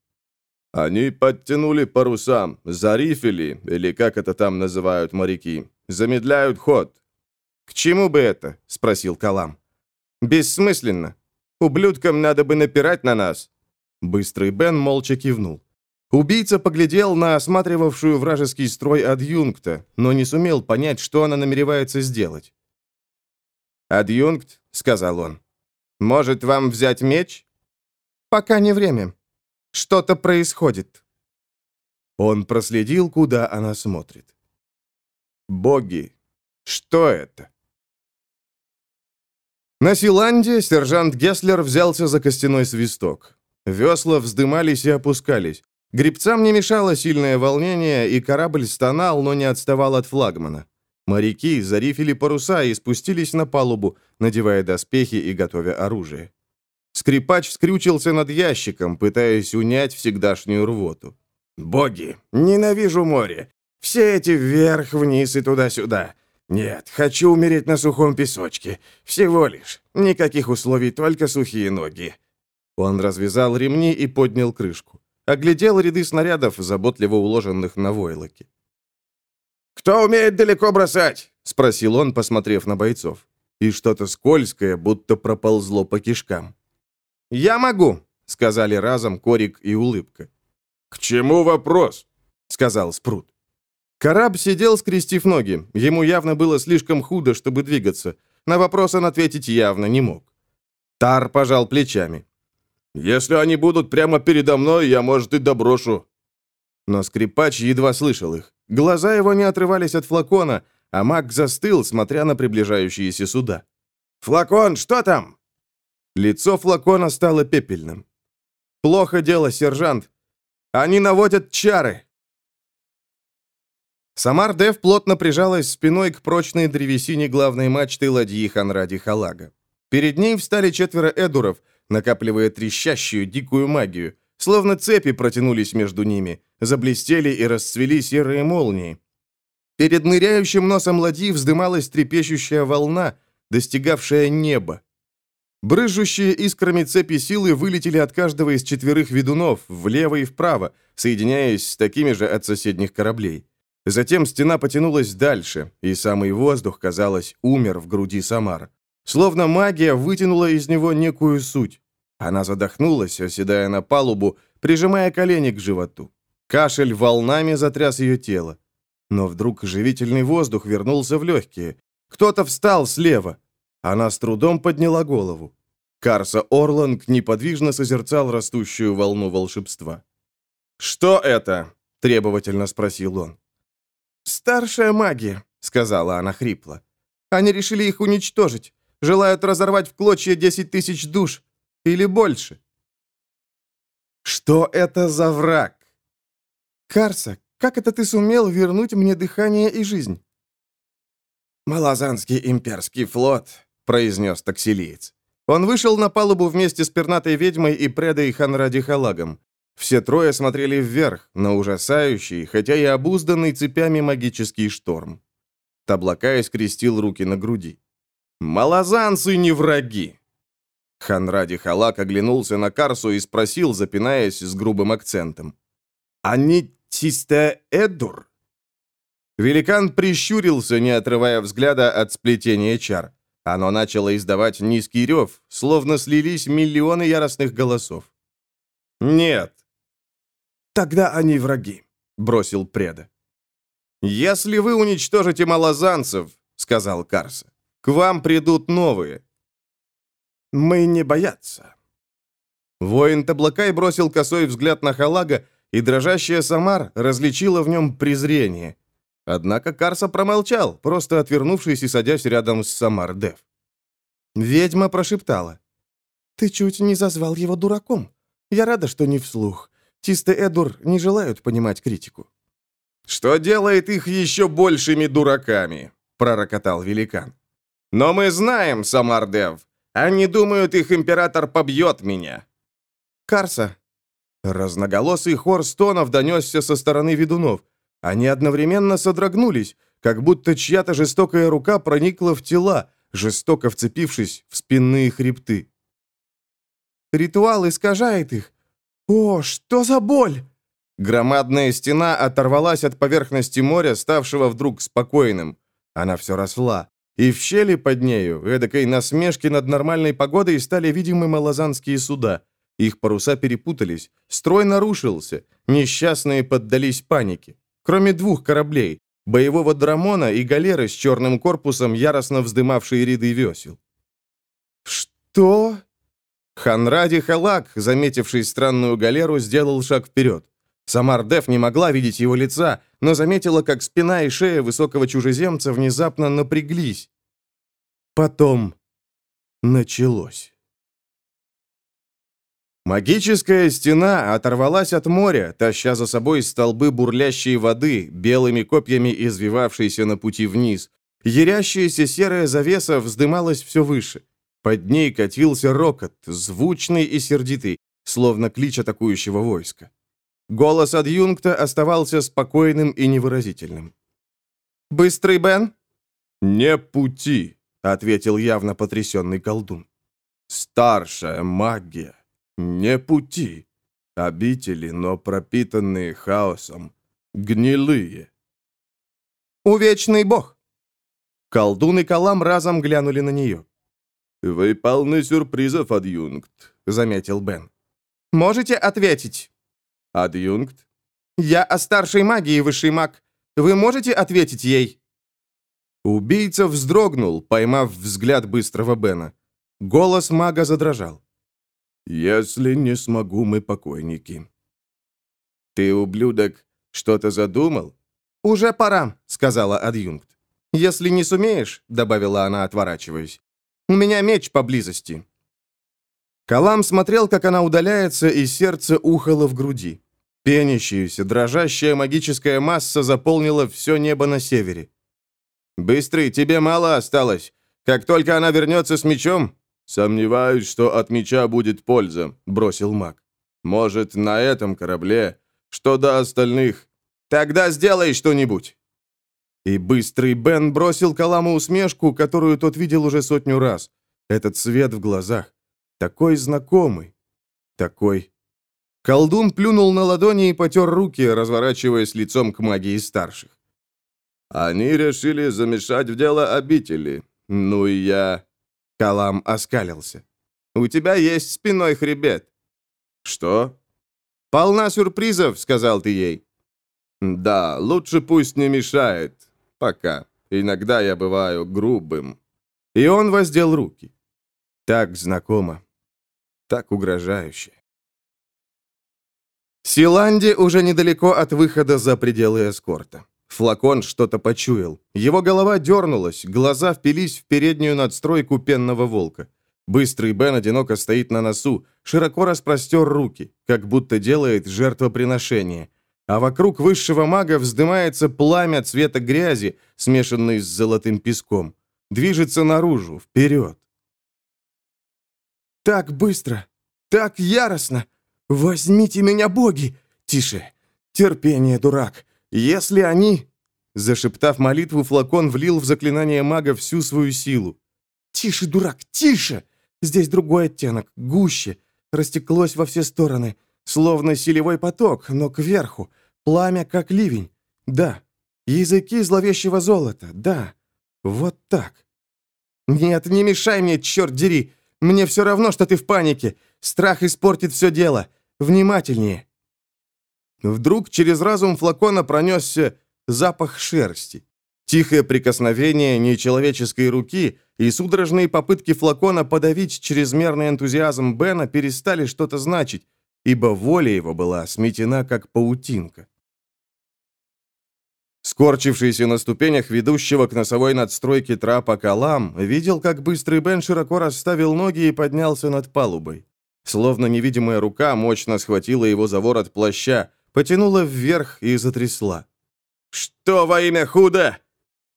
Speaker 1: «Они подтянули парусам, зарифили, или как это там называют моряки, замедляют ход». «К чему бы это?» — спросил Калам. «Бессмысленно. Ублюдкам надо бы напирать на нас». Быстрый Бен молча кивнул. Убийца поглядел на осматривавшую вражеский строй адъюнкта, но не сумел понять, что она намеревается сделать. «Адъюнкт», — сказал он, — «может вам взять меч?» «Пока не время. Что-то происходит». Он проследил, куда она смотрит. «Боги, что это?» На Силанде сержант Гесслер взялся за костяной свисток. Весла вздымались и опускались. Гребцам не мешало сильное волнение, и корабль стонал, но не отставал от флагмана. Моряки зарифили паруса и спустились на палубу, надевая доспехи и готовя оружие. Скрипач скрючился над ящиком, пытаясь унять всегдашнюю рвоту. «Боги, ненавижу море! Все эти вверх, вниз и туда-сюда! Нет, хочу умереть на сухом песочке. Всего лишь. Никаких условий, только сухие ноги». Он развязал ремни и поднял крышку. Оглядел ряды снарядов, заботливо уложенных на войлоке.
Speaker 2: «Кто умеет далеко бросать?» — спросил он, посмотрев на бойцов.
Speaker 1: И что-то скользкое, будто проползло по кишкам. «Я могу», — сказали разом Корик и Улыбка.
Speaker 2: «К чему вопрос?»
Speaker 1: — сказал Спрут. Караб сидел, скрестив ноги. Ему явно было слишком худо, чтобы двигаться. На вопрос он ответить явно не мог. Тар пожал плечами.
Speaker 2: «Если они будут прямо передо мной, я, может, и доброшу».
Speaker 1: Но скрипач едва слышал их. Глаза его не отрывались от флакона, а маг застыл, смотря на приближающиеся суда.
Speaker 2: «Флакон, что там?»
Speaker 1: Лицо флакона стало пепельным. «Плохо дело, сержант. Они наводят чары!» Самар Дев плотно прижалась спиной к прочной древесине главной мачты ладьи Ханради Халага. Перед ней встали четверо эдуров, накапливая трещащую дикую магию, словно цепи протянулись между ними, заблестели и расцвели серые молнии. Перед ныряющим носом ладьи вздымалась трепещущая волна, достигавшая неба. Брызжущие искрами цепи силы вылетели от каждого из четверых ведунов, влево и вправо, соединяясь с такими же от соседних кораблей. Затем стена потянулась дальше, и самый воздух, казалось, умер в груди Самар. Словно магия вытянула из него некую суть. Она задохнулась, оседая на палубу, прижимая колени к животу. Кашель волнами затряс ее тело. Но вдруг живительный воздух вернулся в легкие. Кто-то встал слева. Она с трудом подняла голову. Карса Орланг неподвижно созерцал растущую волну волшебства. «Что это?» — требовательно спросил он. «Старшая магия», — сказала она хрипло. «Они решили их уничтожить. Желают разорвать в клочья десять тысяч душ. Или больше». «Что это за враг?» «Карса, как это ты сумел вернуть мне дыхание и жизнь?»
Speaker 2: «Малазанский имперский флот», — произнес таксилиец.
Speaker 1: Он вышел на палубу вместе с пернатой ведьмой и предой Ханради Халагом. Все трое смотрели вверх, на ужасающий, хотя и обузданный цепями магический шторм. Таблака скрестил руки на груди. «Малазанцы не враги!» Ханради Халак оглянулся на Карсу и спросил, запинаясь с грубым акцентом. «Они чисто Эдур?» Великан прищурился, не отрывая взгляда от сплетения чар. Оно начало издавать низкий рев, словно слились миллионы яростных голосов. «Нет». «Тогда они враги», — бросил преда. «Если вы уничтожите малозанцев, сказал Карса. «К вам придут новые».
Speaker 3: «Мы не боятся».
Speaker 1: Воин Таблакай бросил косой взгляд на Халага, и дрожащая Самар различила в нем презрение. Однако Карса промолчал, просто отвернувшись и садясь рядом с Самар Дев. Ведьма прошептала. «Ты чуть не зазвал его дураком. Я рада, что не вслух. Тисты Эдур не желают понимать критику». «Что делает их еще большими дураками?» — пророкотал великан. «Но мы знаем, Самардев. Они думают, их император побьет меня». «Карса». Разноголосый хор стонов донесся со стороны ведунов. Они одновременно содрогнулись, как будто чья-то жестокая рука проникла в тела, жестоко вцепившись в спинные хребты. «Ритуал искажает их. О, что за боль!» Громадная стена оторвалась от поверхности моря, ставшего вдруг спокойным. Она все росла. И в щели под нею, эдакой насмешки над нормальной погодой, стали видимы малозанские суда. Их паруса перепутались, строй нарушился, несчастные поддались панике. Кроме двух кораблей, боевого драмона и галеры с черным корпусом, яростно вздымавшие ряды весел. «Что?» Ханради Халак, заметивший странную галеру, сделал шаг вперед. Самар Деф не могла видеть его лица, но заметила, как спина и шея высокого чужеземца внезапно напряглись. Потом началось. Магическая стена оторвалась от моря, таща за собой столбы бурлящей воды, белыми копьями извивавшейся на пути вниз. Ярящаяся серая завеса вздымалась все выше. Под ней катился рокот, звучный и сердитый, словно клич атакующего войска. Голос адъюнкта оставался спокойным и невыразительным. «Быстрый Бен?» «Не пути», — ответил явно потрясенный колдун. «Старшая магия, не пути. Обители, но пропитанные хаосом, гнилые». «Увечный бог!» Колдун и Калам разом глянули на нее.
Speaker 2: «Вы полны сюрпризов, адъюнкт», — заметил Бен.
Speaker 1: «Можете ответить?»
Speaker 2: «Адъюнкт?»
Speaker 1: «Я о старшей магии, высший маг. Вы можете ответить ей?» Убийца вздрогнул, поймав взгляд быстрого Бена. Голос мага задрожал.
Speaker 2: «Если не смогу, мы покойники». «Ты, ублюдок, что-то задумал?»
Speaker 1: «Уже пора», — сказала адъюнкт. «Если не сумеешь», — добавила она, отворачиваясь, — «у меня меч поблизости». Калам смотрел, как она удаляется, и сердце ухало в груди. Пенящаяся, дрожащая магическая масса заполнила все небо на севере. «Быстрый, тебе мало осталось. Как только она вернется с мечом...»
Speaker 2: «Сомневаюсь, что от меча будет польза», — бросил маг. «Может, на этом корабле? Что до остальных?»
Speaker 1: «Тогда сделай что-нибудь!» И быстрый Бен бросил Каламу усмешку, которую тот видел уже сотню раз. Этот свет в глазах. Такой знакомый. Такой. Колдун плюнул на ладони и потер руки, разворачиваясь лицом к магии старших.
Speaker 2: «Они решили замешать в дело обители. Ну и я...»
Speaker 1: Калам оскалился. «У тебя есть спиной хребет».
Speaker 2: «Что?»
Speaker 1: «Полна сюрпризов», — сказал ты ей.
Speaker 2: «Да, лучше пусть не мешает. Пока. Иногда я бываю грубым».
Speaker 1: И он воздел руки. Так знакомо так угрожающе. Силанди уже недалеко от выхода за пределы эскорта. Флакон что-то почуял. Его голова дернулась, глаза впились в переднюю надстройку пенного волка. Быстрый Бен одиноко стоит на носу, широко распростер руки, как будто делает жертвоприношение. А вокруг высшего мага вздымается пламя цвета грязи, смешанный с золотым песком. Движется наружу, вперед. Так быстро! Так яростно! Возьмите меня, боги! Тише! Терпение, дурак! Если они...» Зашептав молитву, флакон влил в заклинание мага всю свою силу. «Тише, дурак, тише! Здесь другой оттенок, гуще, растеклось во все стороны, словно селевой поток, но кверху, пламя, как ливень. Да, языки зловещего золота, да, вот так. Нет, не мешай мне, черт дери, мне все равно, что ты в панике. Страх испортит все дело. Внимательнее». Вдруг через разум флакона пронесся запах шерсти. Тихое прикосновение нечеловеческой руки и судорожные попытки флакона подавить чрезмерный энтузиазм Бена перестали что-то значить, ибо воля его была сметена, как паутинка. Скорчившийся на ступенях ведущего к носовой надстройке трапа Калам видел, как быстрый Бен широко расставил ноги и поднялся над палубой. Словно невидимая рука мощно схватила его за ворот плаща, потянула вверх и затрясла. «Что во имя худо?»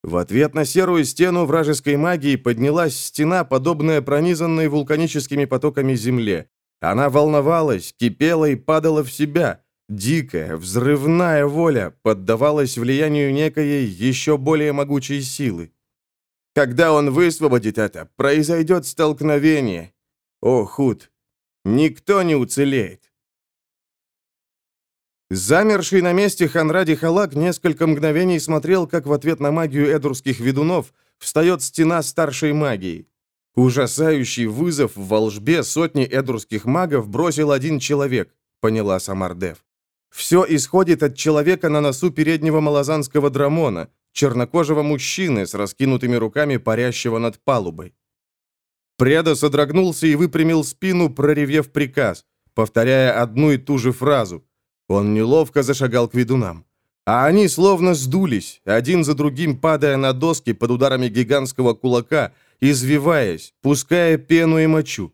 Speaker 1: В ответ на серую стену вражеской магии поднялась стена, подобная пронизанной вулканическими потоками земле. Она волновалась, кипела и падала в себя. Дикая, взрывная воля поддавалась влиянию некой еще более могучей силы. Когда он высвободит это, произойдет столкновение. О, худ, никто не уцелеет. Замерший на месте Ханради Халак несколько мгновений смотрел, как в ответ на магию эдурских ведунов встает стена старшей магии. Ужасающий вызов в волжбе сотни эдурских магов бросил один человек, поняла Самардев. Все исходит от человека на носу переднего малозанского драмона, чернокожего мужчины с раскинутыми руками, парящего над палубой. Преда содрогнулся и выпрямил спину, проревев приказ, повторяя одну и ту же фразу – он неловко зашагал к ведунам. А они словно сдулись, один за другим падая на доски под ударами гигантского кулака, извиваясь, пуская пену и мочу.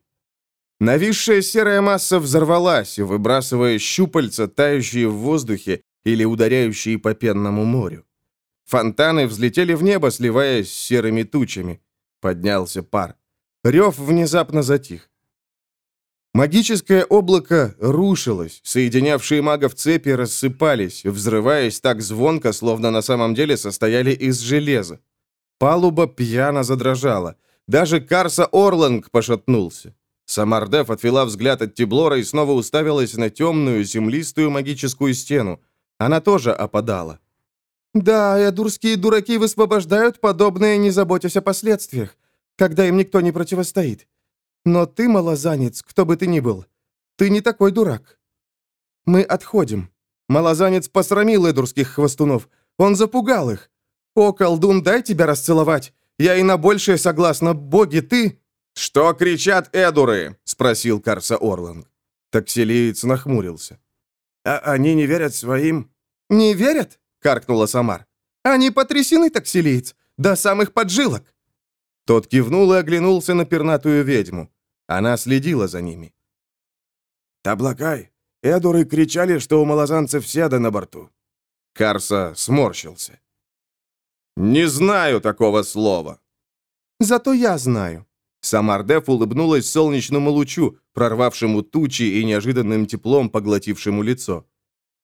Speaker 1: Нависшая серая масса взорвалась, выбрасывая щупальца, тающие в воздухе или ударяющие по пенному морю. Фонтаны взлетели в небо, сливаясь с серыми тучами. Поднялся пар. Рев внезапно затих. Магическое облако рушилось, соединявшие магов цепи рассыпались, взрываясь так звонко, словно на самом деле состояли из железа. Палуба пьяно задрожала. Даже Карса Орланг пошатнулся. Самардев отвела взгляд от Тиблора и снова уставилась на темную, землистую магическую стену. Она тоже опадала. «Да, эдурские дураки высвобождают подобное, не заботясь о последствиях, когда им никто не противостоит. Но ты, малозанец, кто бы ты ни был, ты не такой дурак. Мы отходим. Малозанец посрамил эдурских хвостунов. Он запугал их. О, колдун, дай тебя расцеловать. Я и на большее согласна. Боги, ты...» «Что кричат эдуры?» — спросил Карса Орланг. Таксилиец нахмурился.
Speaker 3: «А они не верят своим?»
Speaker 1: «Не верят?» — каркнула Самар. «Они потрясены, таксилиец, до самых поджилок». Тот кивнул и оглянулся на пернатую ведьму. Она следила за ними.
Speaker 3: «Таблакай, Эдуры кричали, что у малозанцев седа на борту».
Speaker 1: Карса сморщился. «Не знаю такого слова». «Зато я знаю». Самардеф улыбнулась солнечному лучу, прорвавшему тучи и неожиданным теплом поглотившему лицо.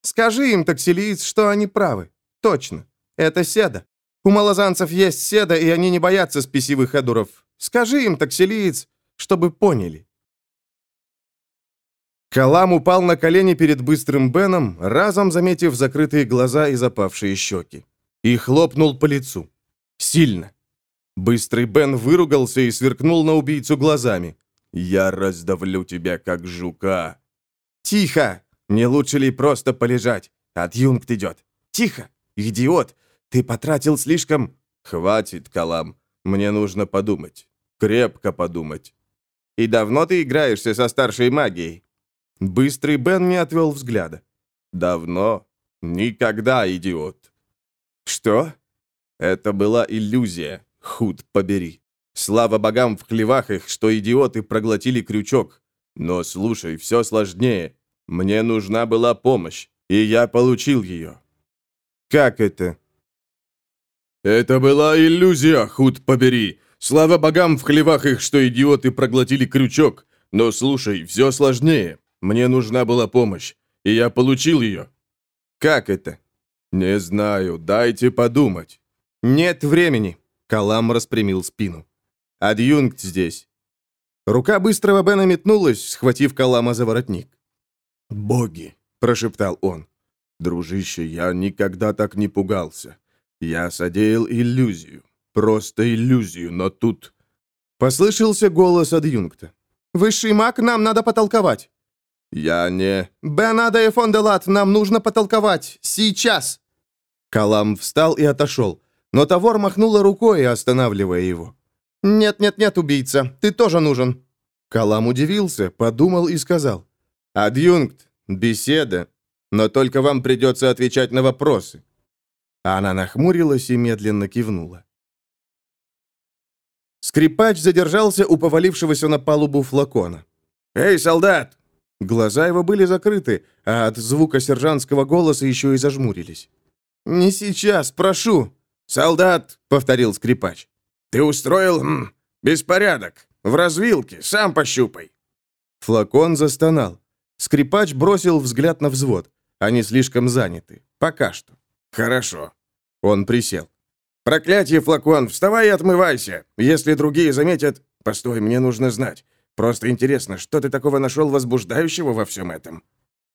Speaker 1: «Скажи им, таксилиец, что они правы. Точно. Это седа. У малозанцев есть седа, и они не боятся спесивых эдуров. Скажи им, таксилиец, чтобы поняли. Калам упал на колени перед быстрым Беном, разом заметив закрытые глаза и запавшие щеки. И хлопнул по лицу. Сильно. Быстрый Бен выругался и сверкнул на убийцу глазами. «Я раздавлю тебя, как жука». «Тихо! Не лучше ли просто полежать? Адъюнкт идет. Тихо! Идиот! Ты потратил слишком...» «Хватит, Калам. Мне нужно подумать. Крепко подумать. И давно ты играешься со старшей магией?» Быстрый Бен не отвел взгляда. «Давно? Никогда, идиот!» «Что?» «Это была иллюзия, худ побери. Слава богам в хлевах их, что идиоты проглотили крючок. Но слушай, все сложнее. Мне нужна была помощь, и я получил ее». «Как это?» «Это была иллюзия, худ побери. Слава богам в хлевах их, что идиоты проглотили крючок. Но слушай, все сложнее. Мне нужна была помощь, и я получил ее. Как это? Не знаю, дайте подумать. Нет времени. Калам распрямил спину. Адъюнкт здесь. Рука быстрого Бена метнулась, схватив Калама за воротник. «Боги!» – прошептал он. «Дружище, я никогда так не пугался. Я содеял иллюзию. Просто иллюзию, но тут...» Послышался голос адъюнкта. «Высший маг, нам надо потолковать!» «Я не...» «Бенада и фон де Лат, нам нужно потолковать! Сейчас!» Калам встал и отошел. Но Тавор махнула рукой, останавливая его. «Нет-нет-нет, убийца, ты тоже нужен». Калам удивился, подумал и сказал. «Адъюнкт, беседа, но только вам придется отвечать на вопросы». Она нахмурилась и медленно кивнула. Скрипач задержался у повалившегося на палубу флакона.
Speaker 2: «Эй, солдат!»
Speaker 1: Глаза его были закрыты, а от звука сержантского голоса еще и зажмурились. «Не сейчас, прошу!»
Speaker 2: «Солдат!» — повторил скрипач. «Ты устроил м, беспорядок. В развилке. Сам пощупай».
Speaker 1: Флакон застонал. Скрипач бросил взгляд на взвод. Они слишком заняты. Пока что.
Speaker 2: «Хорошо».
Speaker 1: Он присел.
Speaker 2: «Проклятие, флакон! Вставай и отмывайся! Если другие заметят... Постой, мне нужно знать. Просто интересно, что ты такого нашел возбуждающего во всем этом?»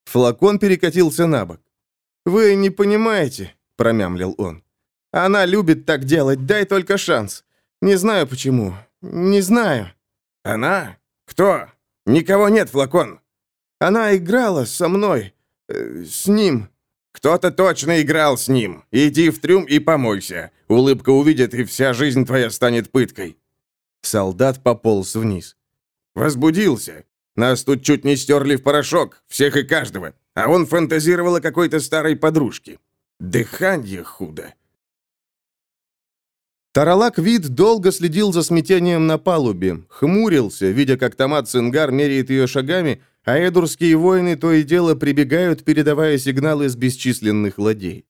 Speaker 1: Флакон перекатился на бок. «Вы не понимаете», — промямлил он. «Она любит так делать, дай только шанс. Не знаю почему. Не знаю».
Speaker 2: «Она? Кто? Никого нет, флакон».
Speaker 1: «Она играла со мной. Э, с ним».
Speaker 2: «Кто-то точно играл с ним. Иди в трюм и помойся. Улыбка увидит, и вся жизнь твоя станет пыткой».
Speaker 1: Солдат пополз вниз.
Speaker 2: «Возбудился. Нас тут чуть не стерли в порошок, всех и каждого. А он фантазировал о какой-то старой подружке. Дыхание худо».
Speaker 1: Таралак вид долго следил за смятением на палубе, хмурился, видя, как Томат Цингар меряет ее шагами, а эдурские воины то и дело прибегают, передавая сигналы с бесчисленных ладей.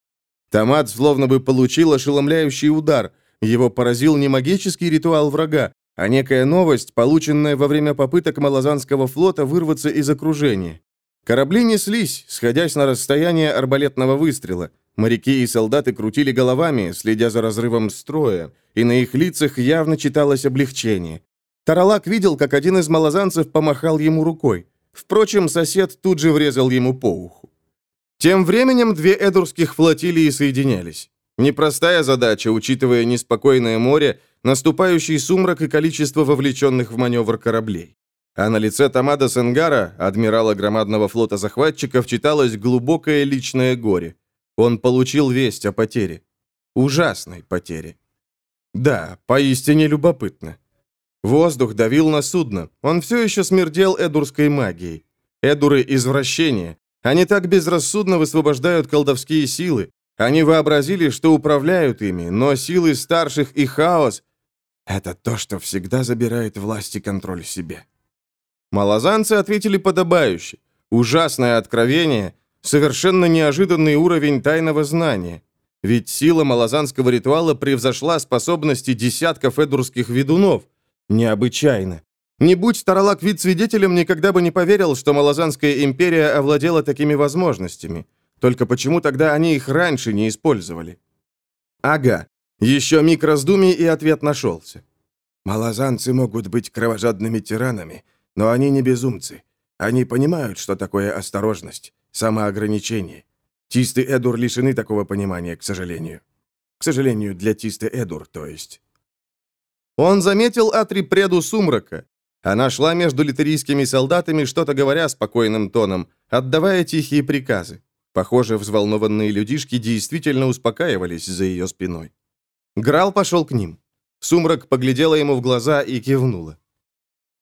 Speaker 1: Томат словно бы получил ошеломляющий удар. Его поразил не магический ритуал врага, а некая новость, полученная во время попыток Малазанского флота вырваться из окружения. Корабли неслись, сходясь на расстояние арбалетного выстрела. Моряки и солдаты крутили головами, следя за разрывом строя, и на их лицах явно читалось облегчение. Таралак видел, как один из малозанцев помахал ему рукой. Впрочем, сосед тут же врезал ему по уху. Тем временем две эдурских флотилии соединялись. Непростая задача, учитывая неспокойное море, наступающий сумрак и количество вовлеченных в маневр кораблей. А на лице Тамада Сенгара, адмирала громадного флота захватчиков, читалось глубокое личное горе. Он получил весть о потере. Ужасной потере. Да, поистине любопытно. Воздух давил на судно. Он все еще смердел эдурской магией. Эдуры – извращения. Они так безрассудно высвобождают колдовские силы. Они вообразили, что управляют ими, но силы старших и хаос – это то, что всегда забирает власть и контроль себе. Малозанцы ответили подобающе. Ужасное откровение, совершенно неожиданный уровень тайного знания. Ведь сила малозанского ритуала превзошла способности десятков эдурских ведунов – Необычайно. Не будь Таралак вид свидетелем, никогда бы не поверил, что Малазанская империя овладела такими возможностями. Только почему тогда они их раньше не использовали? Ага. Еще миг раздумий, и ответ нашелся.
Speaker 3: Малазанцы могут быть кровожадными тиранами, но они не безумцы. Они понимают, что такое осторожность, самоограничение. Тисты Эдур лишены такого понимания, к сожалению. К сожалению, для Тисты Эдур, то есть.
Speaker 1: Он заметил Атрипреду сумрака. Она шла между литерийскими солдатами, что-то говоря спокойным тоном, отдавая тихие приказы. Похоже, взволнованные людишки действительно успокаивались за ее спиной. Грал пошел к ним. Сумрак поглядела ему в глаза и кивнула.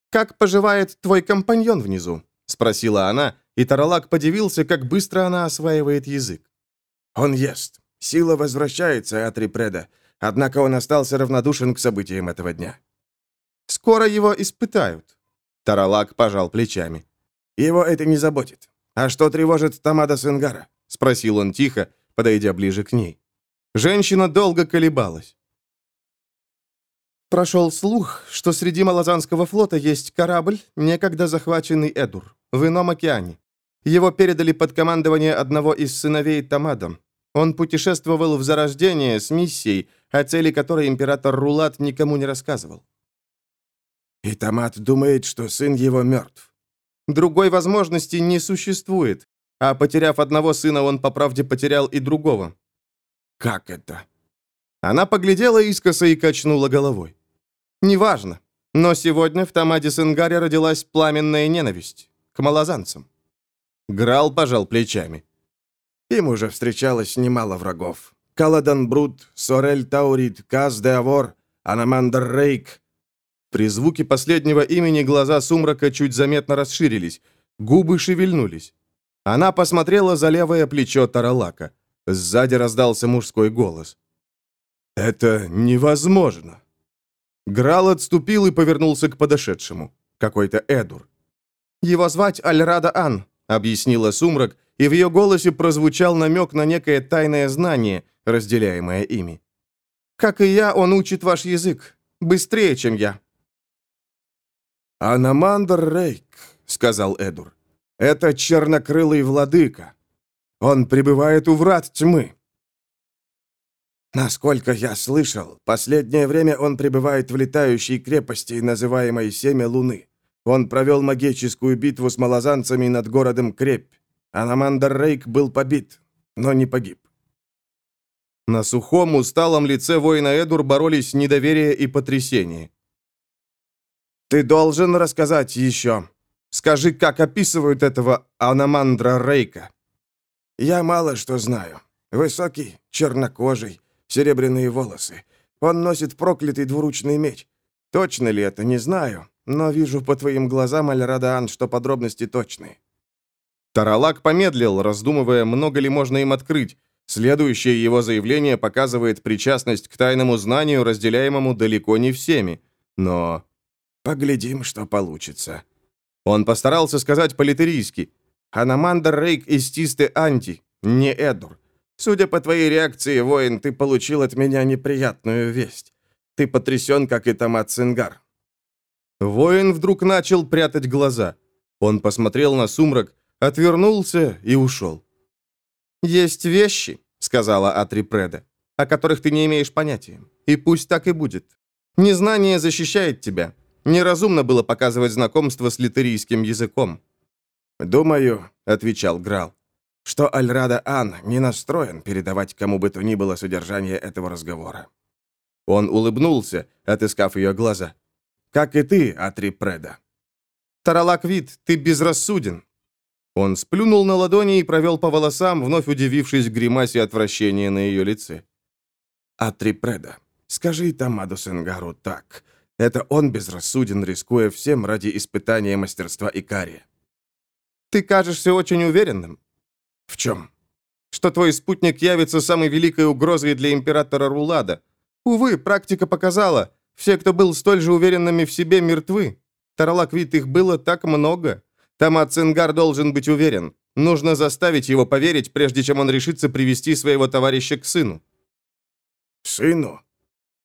Speaker 1: «Как поживает твой компаньон внизу?» — спросила она, и Таралак подивился, как быстро она осваивает язык.
Speaker 3: «Он ест. Сила возвращается, Атрипреда. Однако он остался равнодушен к событиям этого дня.
Speaker 1: «Скоро его испытают». Таралак пожал плечами.
Speaker 3: «Его это не заботит. А что тревожит Тамада Сенгара?»
Speaker 1: — спросил он тихо, подойдя ближе к ней. Женщина долго колебалась. Прошел слух, что среди Малазанского флота есть корабль, некогда захваченный Эдур, в ином океане. Его передали под командование одного из сыновей Тамада. Он путешествовал в Зарождение с миссией, о цели которой император Рулат никому не рассказывал.
Speaker 3: И Томат думает, что сын его мертв.
Speaker 1: Другой возможности не существует, а потеряв одного сына, он по правде потерял и другого.
Speaker 3: Как это?
Speaker 1: Она поглядела искоса и качнула головой. Неважно, но сегодня в Тамаде Сенгаре родилась пламенная ненависть к малозанцам. Грал пожал плечами.
Speaker 3: Им уже встречалось немало врагов. Каладан Брут, Сорель Таурит, Каз де Авор, Анамандр Рейк».
Speaker 1: При звуке последнего имени глаза сумрака чуть заметно расширились, губы шевельнулись. Она посмотрела за левое плечо Таралака. Сзади раздался мужской голос. «Это невозможно!» Грал отступил и повернулся к подошедшему. Какой-то Эдур. «Его звать Альрада Ан», — объяснила Сумрак, и в ее голосе прозвучал намек на некое тайное знание, разделяемое ими. «Как и я, он учит ваш язык. Быстрее, чем я».
Speaker 3: «Анамандр Рейк», — сказал Эдур. «Это чернокрылый владыка. Он пребывает у врат тьмы». Насколько я слышал, последнее время он пребывает в летающей крепости, называемой Семя Луны. Он провел магическую битву с малозанцами над городом Крепь. Анамандр Рейк был побит, но не погиб.
Speaker 1: На сухом, усталом лице воина Эдур боролись недоверие и потрясение. «Ты должен рассказать еще. Скажи, как описывают этого Анамандра Рейка?»
Speaker 3: «Я мало что знаю. Высокий, чернокожий, серебряные волосы. Он носит проклятый двуручный меч. Точно ли это, не знаю, но вижу по твоим глазам, Альрадаан, что подробности точны».
Speaker 1: Таралак помедлил, раздумывая, много ли можно им открыть. Следующее его заявление показывает причастность к тайному знанию, разделяемому далеко не всеми. Но...
Speaker 3: «Поглядим, что получится».
Speaker 1: Он постарался сказать по-литерийски. «Анамандр Рейк из Тисты Анти, не Эдур. Судя по твоей реакции, воин, ты получил от меня неприятную весть. Ты потрясен, как и Томат Цингар». Воин вдруг начал прятать глаза. Он посмотрел на сумрак, отвернулся и ушел. «Есть вещи», — сказала Атрипреда, «о которых ты не имеешь понятия. И пусть так и будет. Незнание защищает тебя. Неразумно было показывать знакомство с литерийским языком».
Speaker 3: «Думаю», — отвечал Грал, «что Альрада Ан не настроен передавать кому бы то ни было содержание этого разговора».
Speaker 1: Он улыбнулся, отыскав ее глаза.
Speaker 3: «Как и ты, Атрипреда».
Speaker 1: «Таралак вид, ты безрассуден. Он сплюнул на ладони и провел по волосам, вновь удивившись гримасе отвращения на ее лице.
Speaker 3: «Атрипреда, скажи Тамаду Сенгару так. Это он безрассуден, рискуя всем ради испытания мастерства Икария».
Speaker 1: «Ты кажешься очень уверенным».
Speaker 3: «В чем?»
Speaker 1: «Что твой спутник явится самой великой угрозой для императора Рулада. Увы, практика показала, все, кто был столь же уверенными в себе, мертвы. Таралаквит их было так много». Тамат Цингар должен быть уверен. Нужно заставить его поверить, прежде чем он решится привести своего товарища к сыну».
Speaker 3: «Сыну?»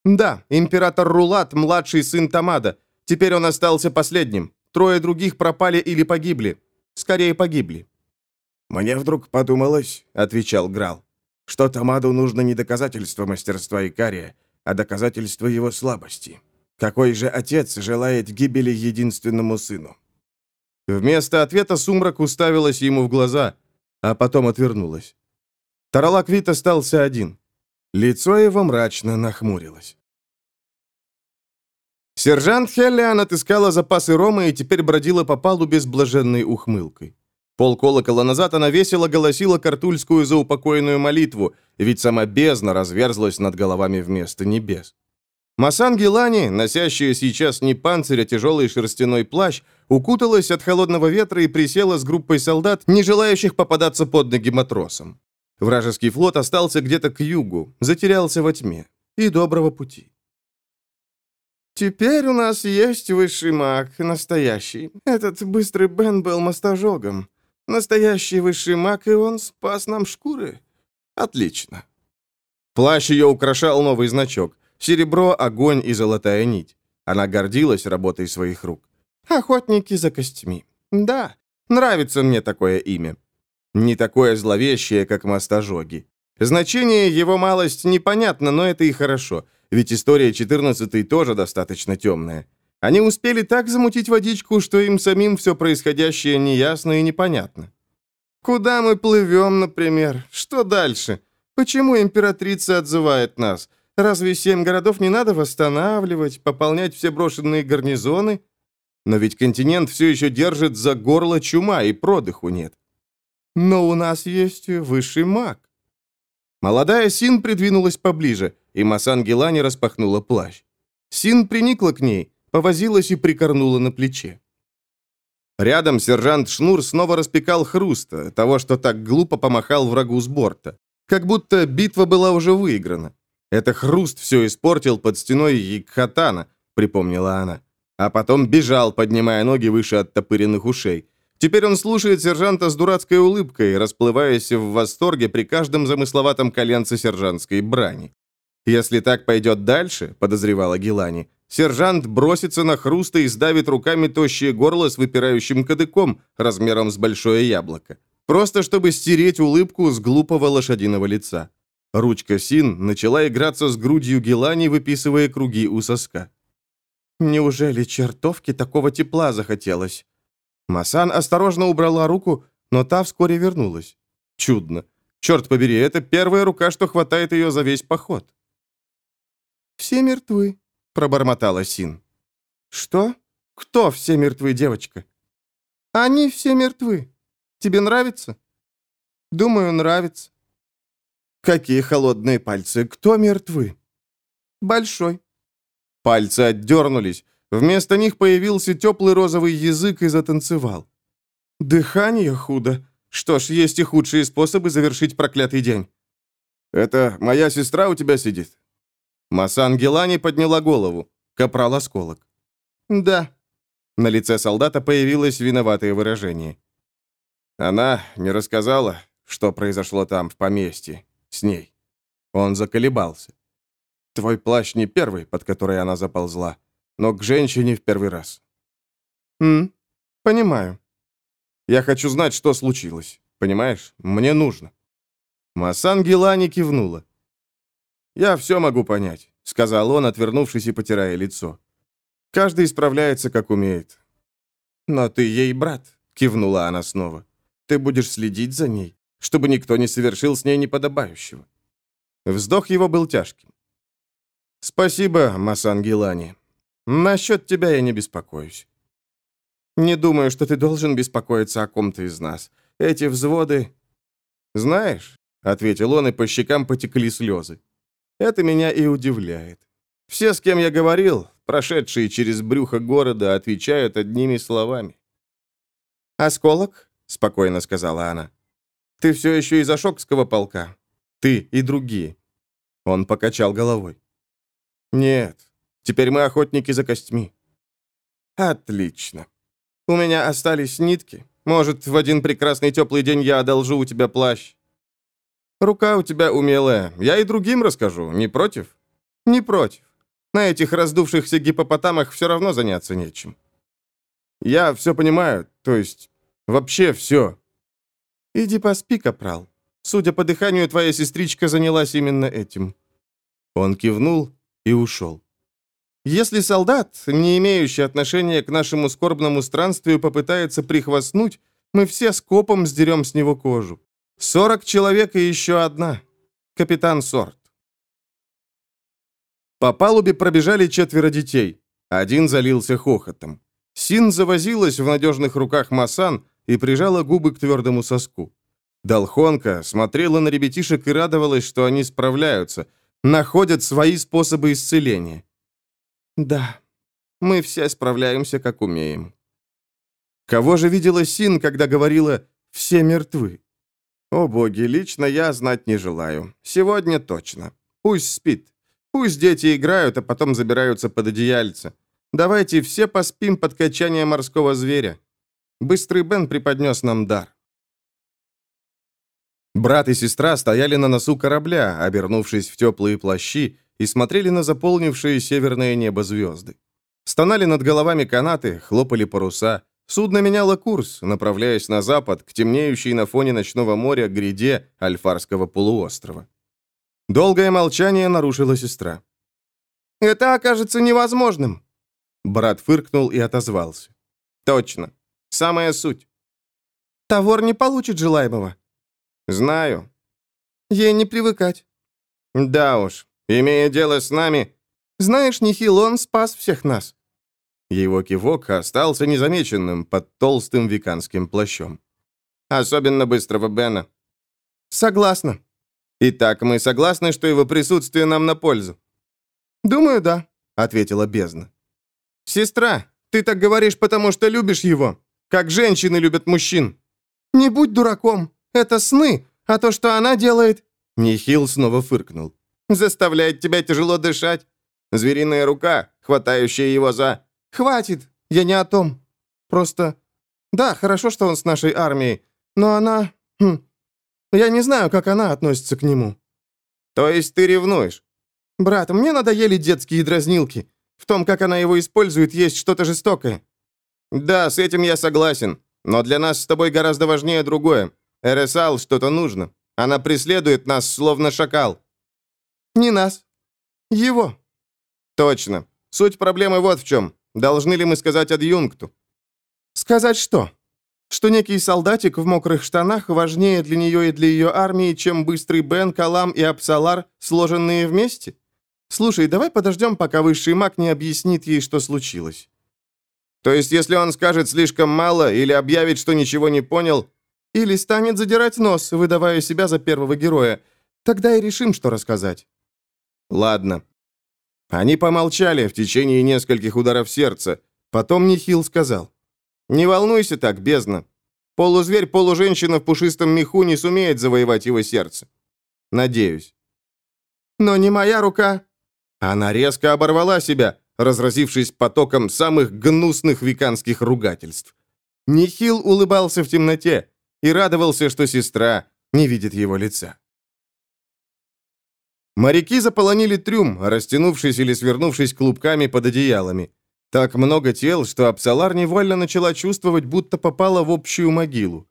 Speaker 1: «Да, император Рулат, младший сын Тамада. Теперь он остался последним. Трое других пропали или погибли. Скорее погибли».
Speaker 3: «Мне вдруг подумалось», — отвечал Грал, «что Тамаду нужно не доказательство мастерства Икария, а доказательство его слабости. Какой же отец желает гибели единственному сыну?»
Speaker 1: Вместо ответа сумрак уставилась ему в глаза, а потом отвернулась. Таралаквит остался один. Лицо его мрачно нахмурилось. Сержант Хеллиан отыскала запасы рома и теперь бродила по палубе с блаженной ухмылкой. Пол колокола назад она весело голосила картульскую заупокойную молитву, ведь сама бездна разверзлась над головами вместо небес. Масан Гелани, носящая сейчас не панцирь, а тяжелый шерстяной плащ, укуталась от холодного ветра и присела с группой солдат, не желающих попадаться под ноги матросам. Вражеский флот остался где-то к югу, затерялся во тьме. И доброго пути. «Теперь у нас есть высший маг, настоящий. Этот быстрый Бен был мостожогом. Настоящий высший маг, и он спас нам шкуры. Отлично». Плащ ее украшал новый значок. Серебро, огонь и золотая нить. Она гордилась работой своих рук. «Охотники за костями. Да, нравится мне такое имя. Не такое зловещее, как мостожоги. Значение его малость непонятно, но это и хорошо, ведь история 14 тоже достаточно темная. Они успели так замутить водичку, что им самим все происходящее неясно и непонятно. Куда мы плывем, например? Что дальше? Почему императрица отзывает нас? Разве семь городов не надо восстанавливать, пополнять все брошенные гарнизоны? Но ведь континент все еще держит за горло чума, и продыху нет. Но у нас есть высший маг. Молодая Син придвинулась поближе, и Масан Гелани распахнула плащ. Син приникла к ней, повозилась и прикорнула на плече. Рядом сержант Шнур снова распекал хруста, того, что так глупо помахал врагу с борта. Как будто битва была уже выиграна. Это хруст все испортил под стеной Якхатана, припомнила она. А потом бежал, поднимая ноги выше оттопыренных ушей. Теперь он слушает сержанта с дурацкой улыбкой, расплываясь в восторге при каждом замысловатом коленце сержантской брани. Если так пойдет дальше, подозревала Гелани, сержант бросится на хруста и сдавит руками тощее горло с выпирающим кадыком размером с большое яблоко. Просто чтобы стереть улыбку с глупого лошадиного лица. Ручка Син начала играться с грудью Гелани, выписывая круги у соска. «Неужели чертовки такого тепла захотелось?» Масан осторожно убрала руку, но та вскоре вернулась. Чудно. Черт побери, это первая рука, что хватает ее за весь поход. «Все мертвы», — пробормотала Син. «Что? Кто все мертвы, девочка?» «Они все мертвы. Тебе нравится?» «Думаю, нравится». «Какие холодные пальцы! Кто мертвы?» «Большой». Пальцы отдернулись. Вместо них появился теплый розовый язык и затанцевал. «Дыхание худо. Что ж, есть и худшие способы завершить проклятый день». «Это моя сестра у тебя сидит?» Масан Гелани подняла голову. Капрал осколок. «Да». На лице солдата появилось виноватое выражение. Она не рассказала, что произошло там, в поместье, с ней. Он заколебался. Твой плащ не первый, под который она заползла, но к женщине в первый раз. М, понимаю. Я хочу знать, что случилось. Понимаешь? Мне нужно. Масан Гелани кивнула. «Я все могу понять», — сказал он, отвернувшись и потирая лицо. «Каждый справляется, как умеет». «Но ты ей брат», — кивнула она снова. Ты будешь следить за ней, чтобы никто не совершил с ней неподобающего». Вздох его был тяжким. «Спасибо, Масан Гилани. Насчет тебя я не беспокоюсь. Не думаю, что ты должен беспокоиться о ком-то из нас. Эти взводы...» «Знаешь», — ответил он, и по щекам потекли слезы, «это меня и удивляет. Все, с кем я говорил, прошедшие через брюхо города, отвечают одними словами. «Осколок?» спокойно сказала она. Ты все еще из Ашокского полка. Ты и другие. Он покачал головой. Нет, теперь мы охотники за костьми. Отлично. У меня остались нитки. Может, в один прекрасный теплый день я одолжу у тебя плащ. Рука у тебя умелая. Я и другим расскажу. Не против? Не против. На этих раздувшихся гипопотамах все равно заняться нечем. Я все понимаю, то есть Вообще все. Иди поспи, капрал. Судя по дыханию, твоя сестричка занялась именно этим. Он кивнул и ушел. Если солдат, не имеющий отношения к нашему скорбному странствию, попытается прихвастнуть, мы все скопом сдерем с него кожу. Сорок человек и еще одна. Капитан Сорт. По палубе пробежали четверо детей. Один залился хохотом. Син завозилась в надежных руках Масан, и прижала губы к твердому соску. Долхонка смотрела на ребятишек и радовалась, что они справляются, находят свои способы исцеления. «Да, мы все справляемся, как умеем». Кого же видела Син, когда говорила «все мертвы»? О боги, лично я знать не желаю. Сегодня точно. Пусть спит. Пусть дети играют, а потом забираются под одеяльце. Давайте все поспим под качание морского зверя. Быстрый Бен преподнес нам дар. Брат и сестра стояли на носу корабля, обернувшись в теплые плащи, и смотрели на заполнившие северное небо звезды. Стонали над головами канаты, хлопали паруса. Судно меняло курс, направляясь на запад, к темнеющей на фоне ночного моря гряде Альфарского полуострова. Долгое молчание нарушила сестра. «Это окажется невозможным!» Брат фыркнул и отозвался. «Точно. Самая суть. Тавор не получит желаемого. Знаю. Ей не привыкать. Да уж, имея дело с нами... Знаешь, Нихил, он спас всех нас. Его кивок остался незамеченным под толстым веканским плащом. Особенно быстрого Бена. Согласна. Итак, мы согласны, что его присутствие нам на пользу?» «Думаю, да», — ответила бездна. «Сестра, ты так говоришь, потому что любишь его, как женщины любят мужчин. Не будь дураком, это сны, а то, что она делает...» Нихил снова фыркнул. «Заставляет тебя тяжело дышать. Звериная рука, хватающая его за...» «Хватит, я не о том. Просто... Да, хорошо, что он с нашей армией, но она... Хм, я не знаю, как она относится к нему». «То есть ты ревнуешь?» «Брат, мне надоели детские дразнилки. В том, как она его использует, есть что-то жестокое». «Да, с этим я согласен. Но для нас с тобой гораздо важнее другое. Эресал что-то нужно. Она преследует нас, словно шакал». «Не нас. Его». «Точно. Суть проблемы вот в чем. Должны ли мы сказать адъюнкту?» «Сказать что? Что некий солдатик в мокрых штанах важнее для нее и для ее армии, чем быстрый Бен, Калам и Апсалар, сложенные вместе? Слушай, давай подождем, пока высший маг не объяснит ей, что случилось». «То есть, если он скажет слишком мало или объявит, что ничего не понял, или станет задирать нос, выдавая себя за первого героя, тогда и решим, что рассказать». «Ладно». Они помолчали в течение нескольких ударов сердца. Потом Нихил сказал. «Не волнуйся так, бездна. Полузверь-полуженщина в пушистом меху не сумеет завоевать его сердце. Надеюсь». «Но не моя рука». Она резко оборвала себя, разразившись потоком самых гнусных веканских ругательств. Нихил улыбался в темноте и радовался, что сестра не видит его лица. Моряки заполонили трюм, растянувшись или свернувшись клубками под одеялами. Так много тел, что Апсалар невольно начала чувствовать, будто попала в общую могилу.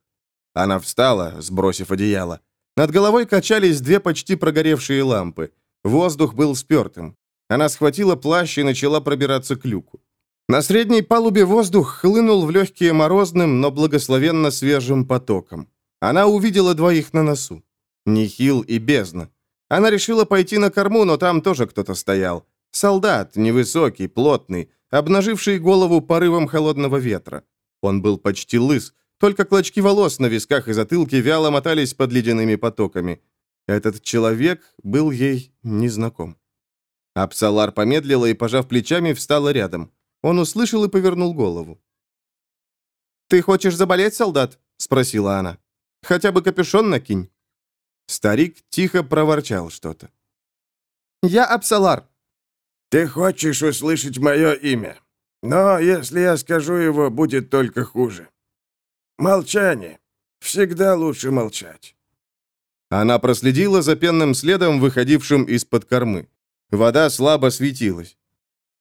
Speaker 1: Она встала, сбросив одеяло. Над головой качались две почти прогоревшие лампы. Воздух был спертым. Она схватила плащ и начала пробираться к люку. На средней палубе воздух хлынул в легкие морозным, но благословенно свежим потоком. Она увидела двоих на носу. Нихил и бездна. Она решила пойти на корму, но там тоже кто-то стоял. Солдат, невысокий, плотный, обнаживший голову порывом холодного ветра. Он был почти лыс, только клочки волос на висках и затылке вяло мотались под ледяными потоками. Этот человек был ей незнаком. Апсалар помедлила и, пожав плечами, встала рядом. Он услышал и повернул голову. «Ты хочешь заболеть, солдат?» — спросила она. «Хотя бы капюшон накинь». Старик тихо проворчал что-то. «Я Апсалар».
Speaker 3: «Ты хочешь услышать мое имя? Но если я скажу его, будет только хуже. Молчание. Всегда лучше молчать».
Speaker 1: Она проследила за пенным следом, выходившим из-под кормы. Вода слабо светилась.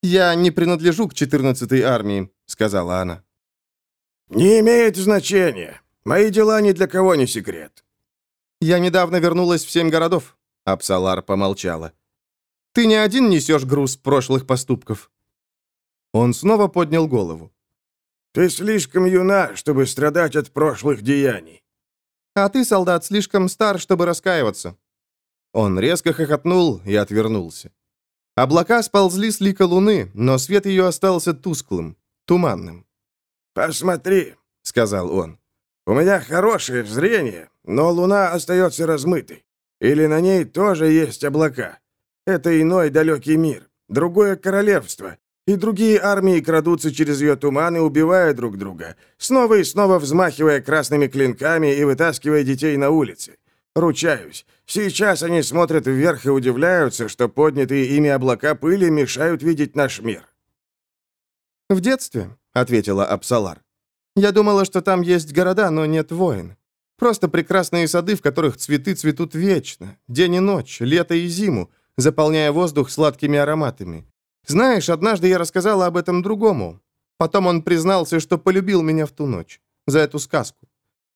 Speaker 1: «Я не принадлежу к 14-й армии», — сказала она.
Speaker 3: «Не имеет значения. Мои дела ни для кого не секрет.
Speaker 1: «Я недавно вернулась в семь городов», — Апсалар помолчала. «Ты не один несешь груз прошлых поступков». Он снова поднял голову.
Speaker 3: «Ты слишком юна, чтобы страдать от прошлых деяний».
Speaker 1: «А ты, солдат, слишком стар, чтобы раскаиваться». Он резко хохотнул и отвернулся. Облака сползли с лика луны, но свет ее остался тусклым, туманным.
Speaker 3: «Посмотри», — сказал он. «У меня хорошее зрение, но луна остается размытой. Или на ней тоже есть облака. Это иной далекий мир, другое королевство, и другие армии крадутся через ее туманы, убивая друг друга, снова и снова взмахивая красными клинками и вытаскивая детей на улицы. Ручаюсь, сейчас они смотрят вверх и удивляются, что поднятые ими облака пыли мешают видеть наш мир.
Speaker 1: «В детстве», — ответила Апсалар. «Я думала, что там есть города, но нет войн. Просто прекрасные сады, в которых цветы цветут вечно, день и ночь, лето и зиму, заполняя воздух сладкими ароматами. Знаешь, однажды я рассказала об этом другому. Потом он признался, что полюбил меня в ту ночь. За эту сказку.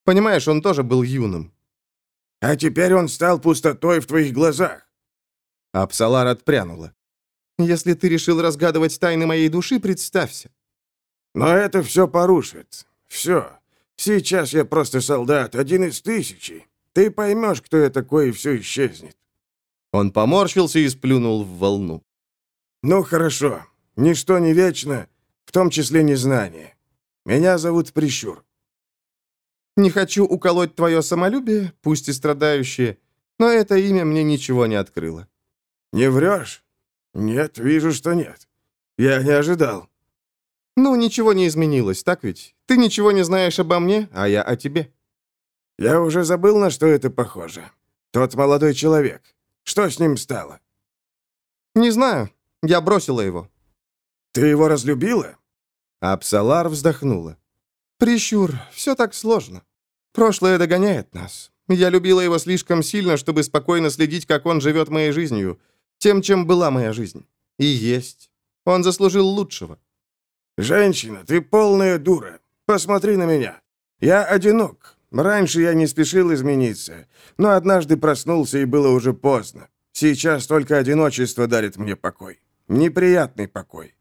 Speaker 1: Понимаешь, он тоже был юным.
Speaker 3: А теперь он стал пустотой в твоих глазах.
Speaker 1: Апсалар отпрянула. Если ты решил разгадывать тайны моей души, представься.
Speaker 3: Но это все порушит. Все. Сейчас я просто солдат, один из тысячи. Ты поймешь, кто я такой, и все исчезнет».
Speaker 1: Он поморщился и сплюнул в волну.
Speaker 3: «Ну, хорошо. Ничто не вечно, в том числе незнание. Меня зовут Прищур».
Speaker 1: «Не хочу уколоть твое самолюбие, пусть и страдающее, Но это имя мне ничего не открыло.
Speaker 3: «Не врешь?» «Нет, вижу, что нет. Я не ожидал».
Speaker 1: «Ну, ничего не изменилось, так ведь? Ты ничего не знаешь обо мне, а я о тебе».
Speaker 3: «Я уже забыл, на что это похоже. Тот молодой человек. Что с ним стало?»
Speaker 1: «Не знаю. Я бросила его».
Speaker 3: «Ты его разлюбила?»
Speaker 1: Апсалар вздохнула. «Прищур, все так сложно. Прошлое догоняет нас. Я любила его слишком сильно, чтобы спокойно следить, как он живет моей жизнью, тем, чем была моя жизнь. И есть. Он заслужил лучшего».
Speaker 3: «Женщина, ты полная дура. Посмотри на меня. Я одинок. Раньше я не спешил измениться, но однажды проснулся, и было уже поздно. Сейчас только одиночество дарит мне покой. Неприятный покой.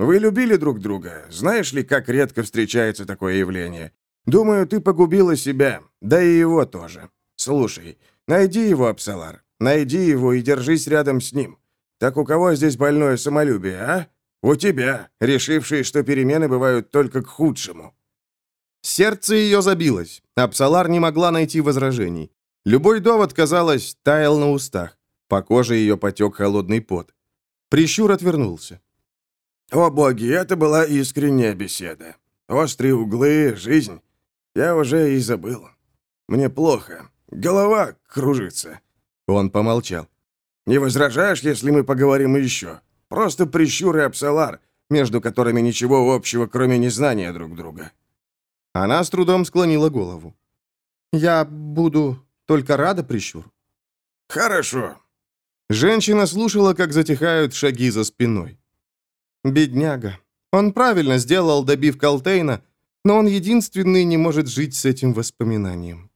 Speaker 3: Вы любили друг друга. Знаешь ли, как редко встречается такое явление? Думаю, ты погубила себя, да и его тоже. Слушай, найди его, Апсалар. Найди его и держись рядом с ним. Так у кого здесь больное самолюбие, а? У тебя, решивший, что перемены бывают только к худшему.
Speaker 1: Сердце ее забилось. Апсалар не могла найти возражений. Любой довод, казалось, таял на устах. По коже ее потек холодный пот. Прищур отвернулся.
Speaker 3: О боги, это была искренняя беседа. Острые углы, жизнь. Я уже и забыл. Мне плохо. Голова кружится.
Speaker 1: Он помолчал.
Speaker 3: Не возражаешь, если мы поговорим еще? Просто прищур и абсалар, между которыми ничего общего, кроме незнания друг друга.
Speaker 1: Она с трудом склонила голову. «Я буду только рада, прищур».
Speaker 3: «Хорошо».
Speaker 1: Женщина слушала, как затихают шаги за спиной. Бедняга. Он правильно сделал, добив Калтейна, но он единственный не может жить с этим воспоминанием.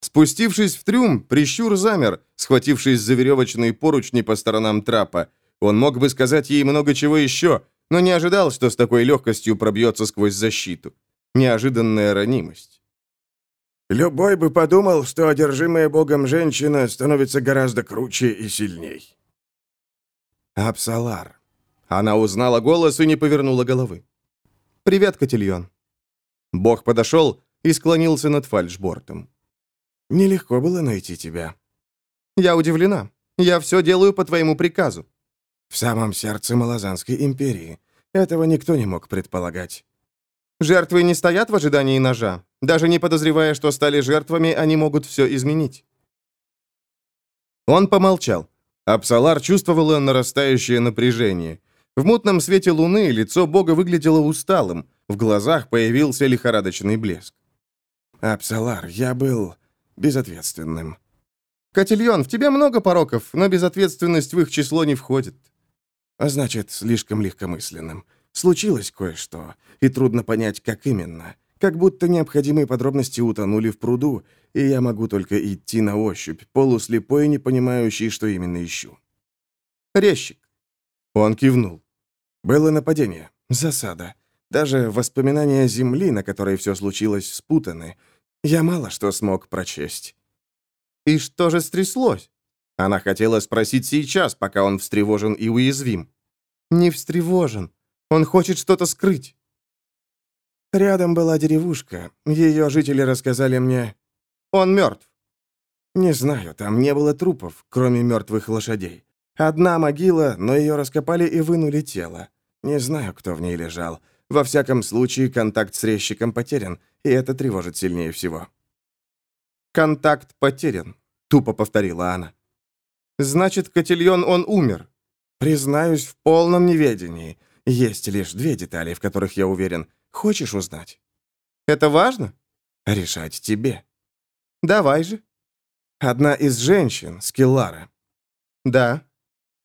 Speaker 1: Спустившись в трюм, Прищур замер, схватившись за веревочные поручни по сторонам трапа. Он мог бы сказать ей много чего еще, но не ожидал, что с такой легкостью пробьется сквозь защиту. Неожиданная ранимость.
Speaker 3: «Любой бы подумал, что одержимая Богом женщина становится гораздо круче и сильней».
Speaker 1: «Апсалар», она узнала голос и не повернула головы. «Привет, Котильон». Бог подошел и склонился над фальшбортом.
Speaker 3: «Нелегко было найти тебя».
Speaker 1: «Я удивлена. Я все делаю по твоему приказу».
Speaker 3: «В самом сердце Малазанской империи. Этого никто не мог предполагать».
Speaker 1: «Жертвы не стоят в ожидании ножа. Даже не подозревая, что стали жертвами, они могут все изменить». Он помолчал. Апсалар чувствовала нарастающее напряжение. В мутном свете луны лицо бога выглядело усталым, в глазах появился лихорадочный блеск.
Speaker 3: «Апсалар, я был безответственным».
Speaker 1: «Котильон, в тебе много пороков, но безответственность в их число не входит».
Speaker 3: «А значит, слишком легкомысленным. Случилось кое-что, и трудно понять, как именно. Как будто необходимые подробности утонули в пруду, и я могу только идти на ощупь, полуслепой не понимающий, что именно ищу».
Speaker 1: «Резчик».
Speaker 3: Он кивнул. Было нападение, засада. Даже воспоминания Земли, на которой все случилось, спутаны. Я мало что смог прочесть.
Speaker 1: «И что же стряслось?» Она хотела спросить сейчас, пока он встревожен и уязвим. «Не встревожен. Он хочет что-то скрыть».
Speaker 3: Рядом была деревушка. Ее жители рассказали мне...
Speaker 1: Он мертв.
Speaker 3: Не знаю, там не было трупов, кроме мертвых лошадей. Одна могила, но ее раскопали и вынули тело. Не знаю, кто в ней лежал. Во всяком случае, контакт с резчиком потерян, и это тревожит сильнее всего.
Speaker 1: «Контакт потерян», — тупо повторила она. «Значит, Котильон он умер».
Speaker 3: «Признаюсь в полном неведении. Есть лишь две детали, в которых я уверен. Хочешь узнать?»
Speaker 1: «Это важно?»
Speaker 3: «Решать тебе».
Speaker 1: «Давай же».
Speaker 3: «Одна из женщин, Скиллара».
Speaker 1: «Да».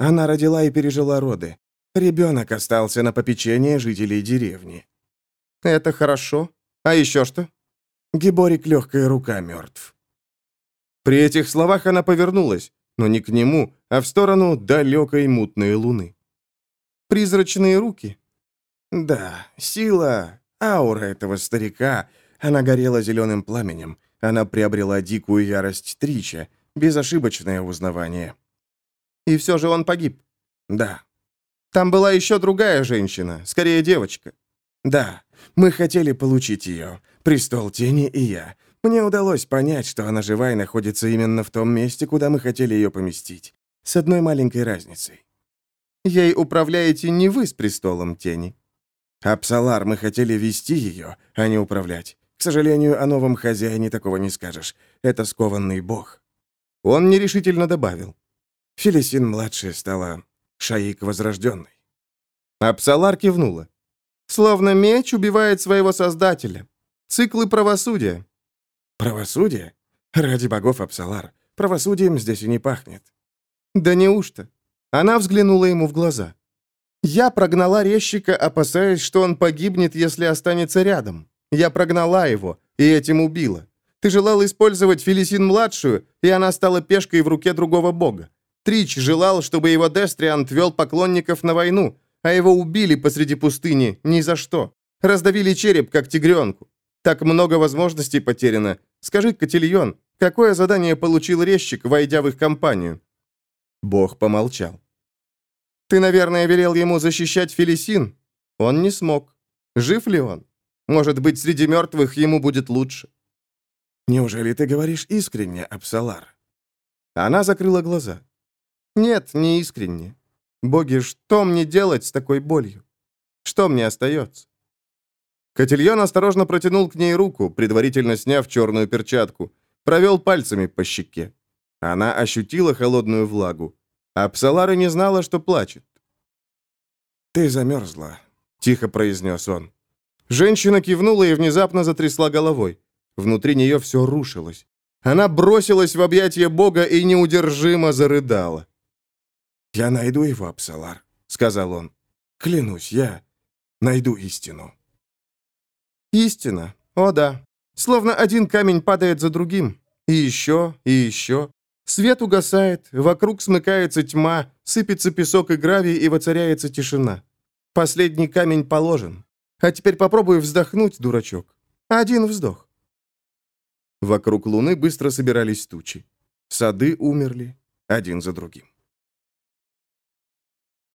Speaker 3: Она родила и пережила роды. Ребенок остался на попечение жителей деревни.
Speaker 1: Это хорошо. А еще что?
Speaker 3: Гиборик легкая рука мертв.
Speaker 1: При этих словах она повернулась, но не к нему, а в сторону далекой мутной луны. Призрачные руки.
Speaker 3: Да, сила, аура этого старика. Она горела зеленым пламенем. Она приобрела дикую ярость Трича, безошибочное узнавание.
Speaker 1: И все же он погиб.
Speaker 3: Да,
Speaker 1: там была еще другая женщина, скорее девочка.
Speaker 3: Да, мы хотели получить ее. Престол тени и я. Мне удалось понять, что она жива и находится именно в том месте, куда мы хотели ее поместить. С одной маленькой разницей.
Speaker 1: Ей управляете не вы с престолом тени.
Speaker 3: Апсалар, мы хотели вести ее, а не управлять. К сожалению, о новом хозяине такого не скажешь. Это скованный бог.
Speaker 1: Он нерешительно добавил.
Speaker 3: Фелисин-младшая стала Шаик Возрожденной.
Speaker 1: Апсалар кивнула. Словно меч убивает своего создателя. Циклы правосудия.
Speaker 3: Правосудие? Ради богов, Апсалар. Правосудием здесь и не пахнет.
Speaker 1: Да неужто? Она взглянула ему в глаза. Я прогнала резчика, опасаясь, что он погибнет, если останется рядом. Я прогнала его, и этим убила. Ты желал использовать Фелисин-младшую, и она стала пешкой в руке другого бога. Трич желал, чтобы его Дестриант вел поклонников на войну, а его убили посреди пустыни ни за что. Раздавили череп, как тигренку. Так много возможностей потеряно. Скажи, Котильон, какое задание получил резчик, войдя в их компанию?» Бог помолчал. «Ты, наверное, велел ему защищать Фелисин. Он не смог. Жив ли он? Может быть, среди мертвых ему будет лучше».
Speaker 3: «Неужели ты говоришь искренне, Апсалар?»
Speaker 1: Она закрыла глаза. «Нет, не искренне. Боги, что мне делать с такой болью? Что мне остается?» Котельон осторожно протянул к ней руку, предварительно сняв черную перчатку. Провел пальцами по щеке. Она ощутила холодную влагу. А Псалара не знала, что плачет.
Speaker 3: «Ты замерзла», — тихо произнес он.
Speaker 1: Женщина кивнула и внезапно затрясла головой. Внутри нее все рушилось. Она бросилась в объятия Бога и неудержимо зарыдала.
Speaker 3: «Я найду его, Апсалар», — сказал он. «Клянусь, я найду истину».
Speaker 1: Истина. О да. Словно один камень падает за другим. И еще, и еще. Свет угасает, вокруг смыкается тьма, сыпется песок и гравий, и воцаряется тишина. Последний камень положен. А теперь попробуй вздохнуть, дурачок. Один вздох. Вокруг луны быстро собирались тучи. Сады умерли один за другим.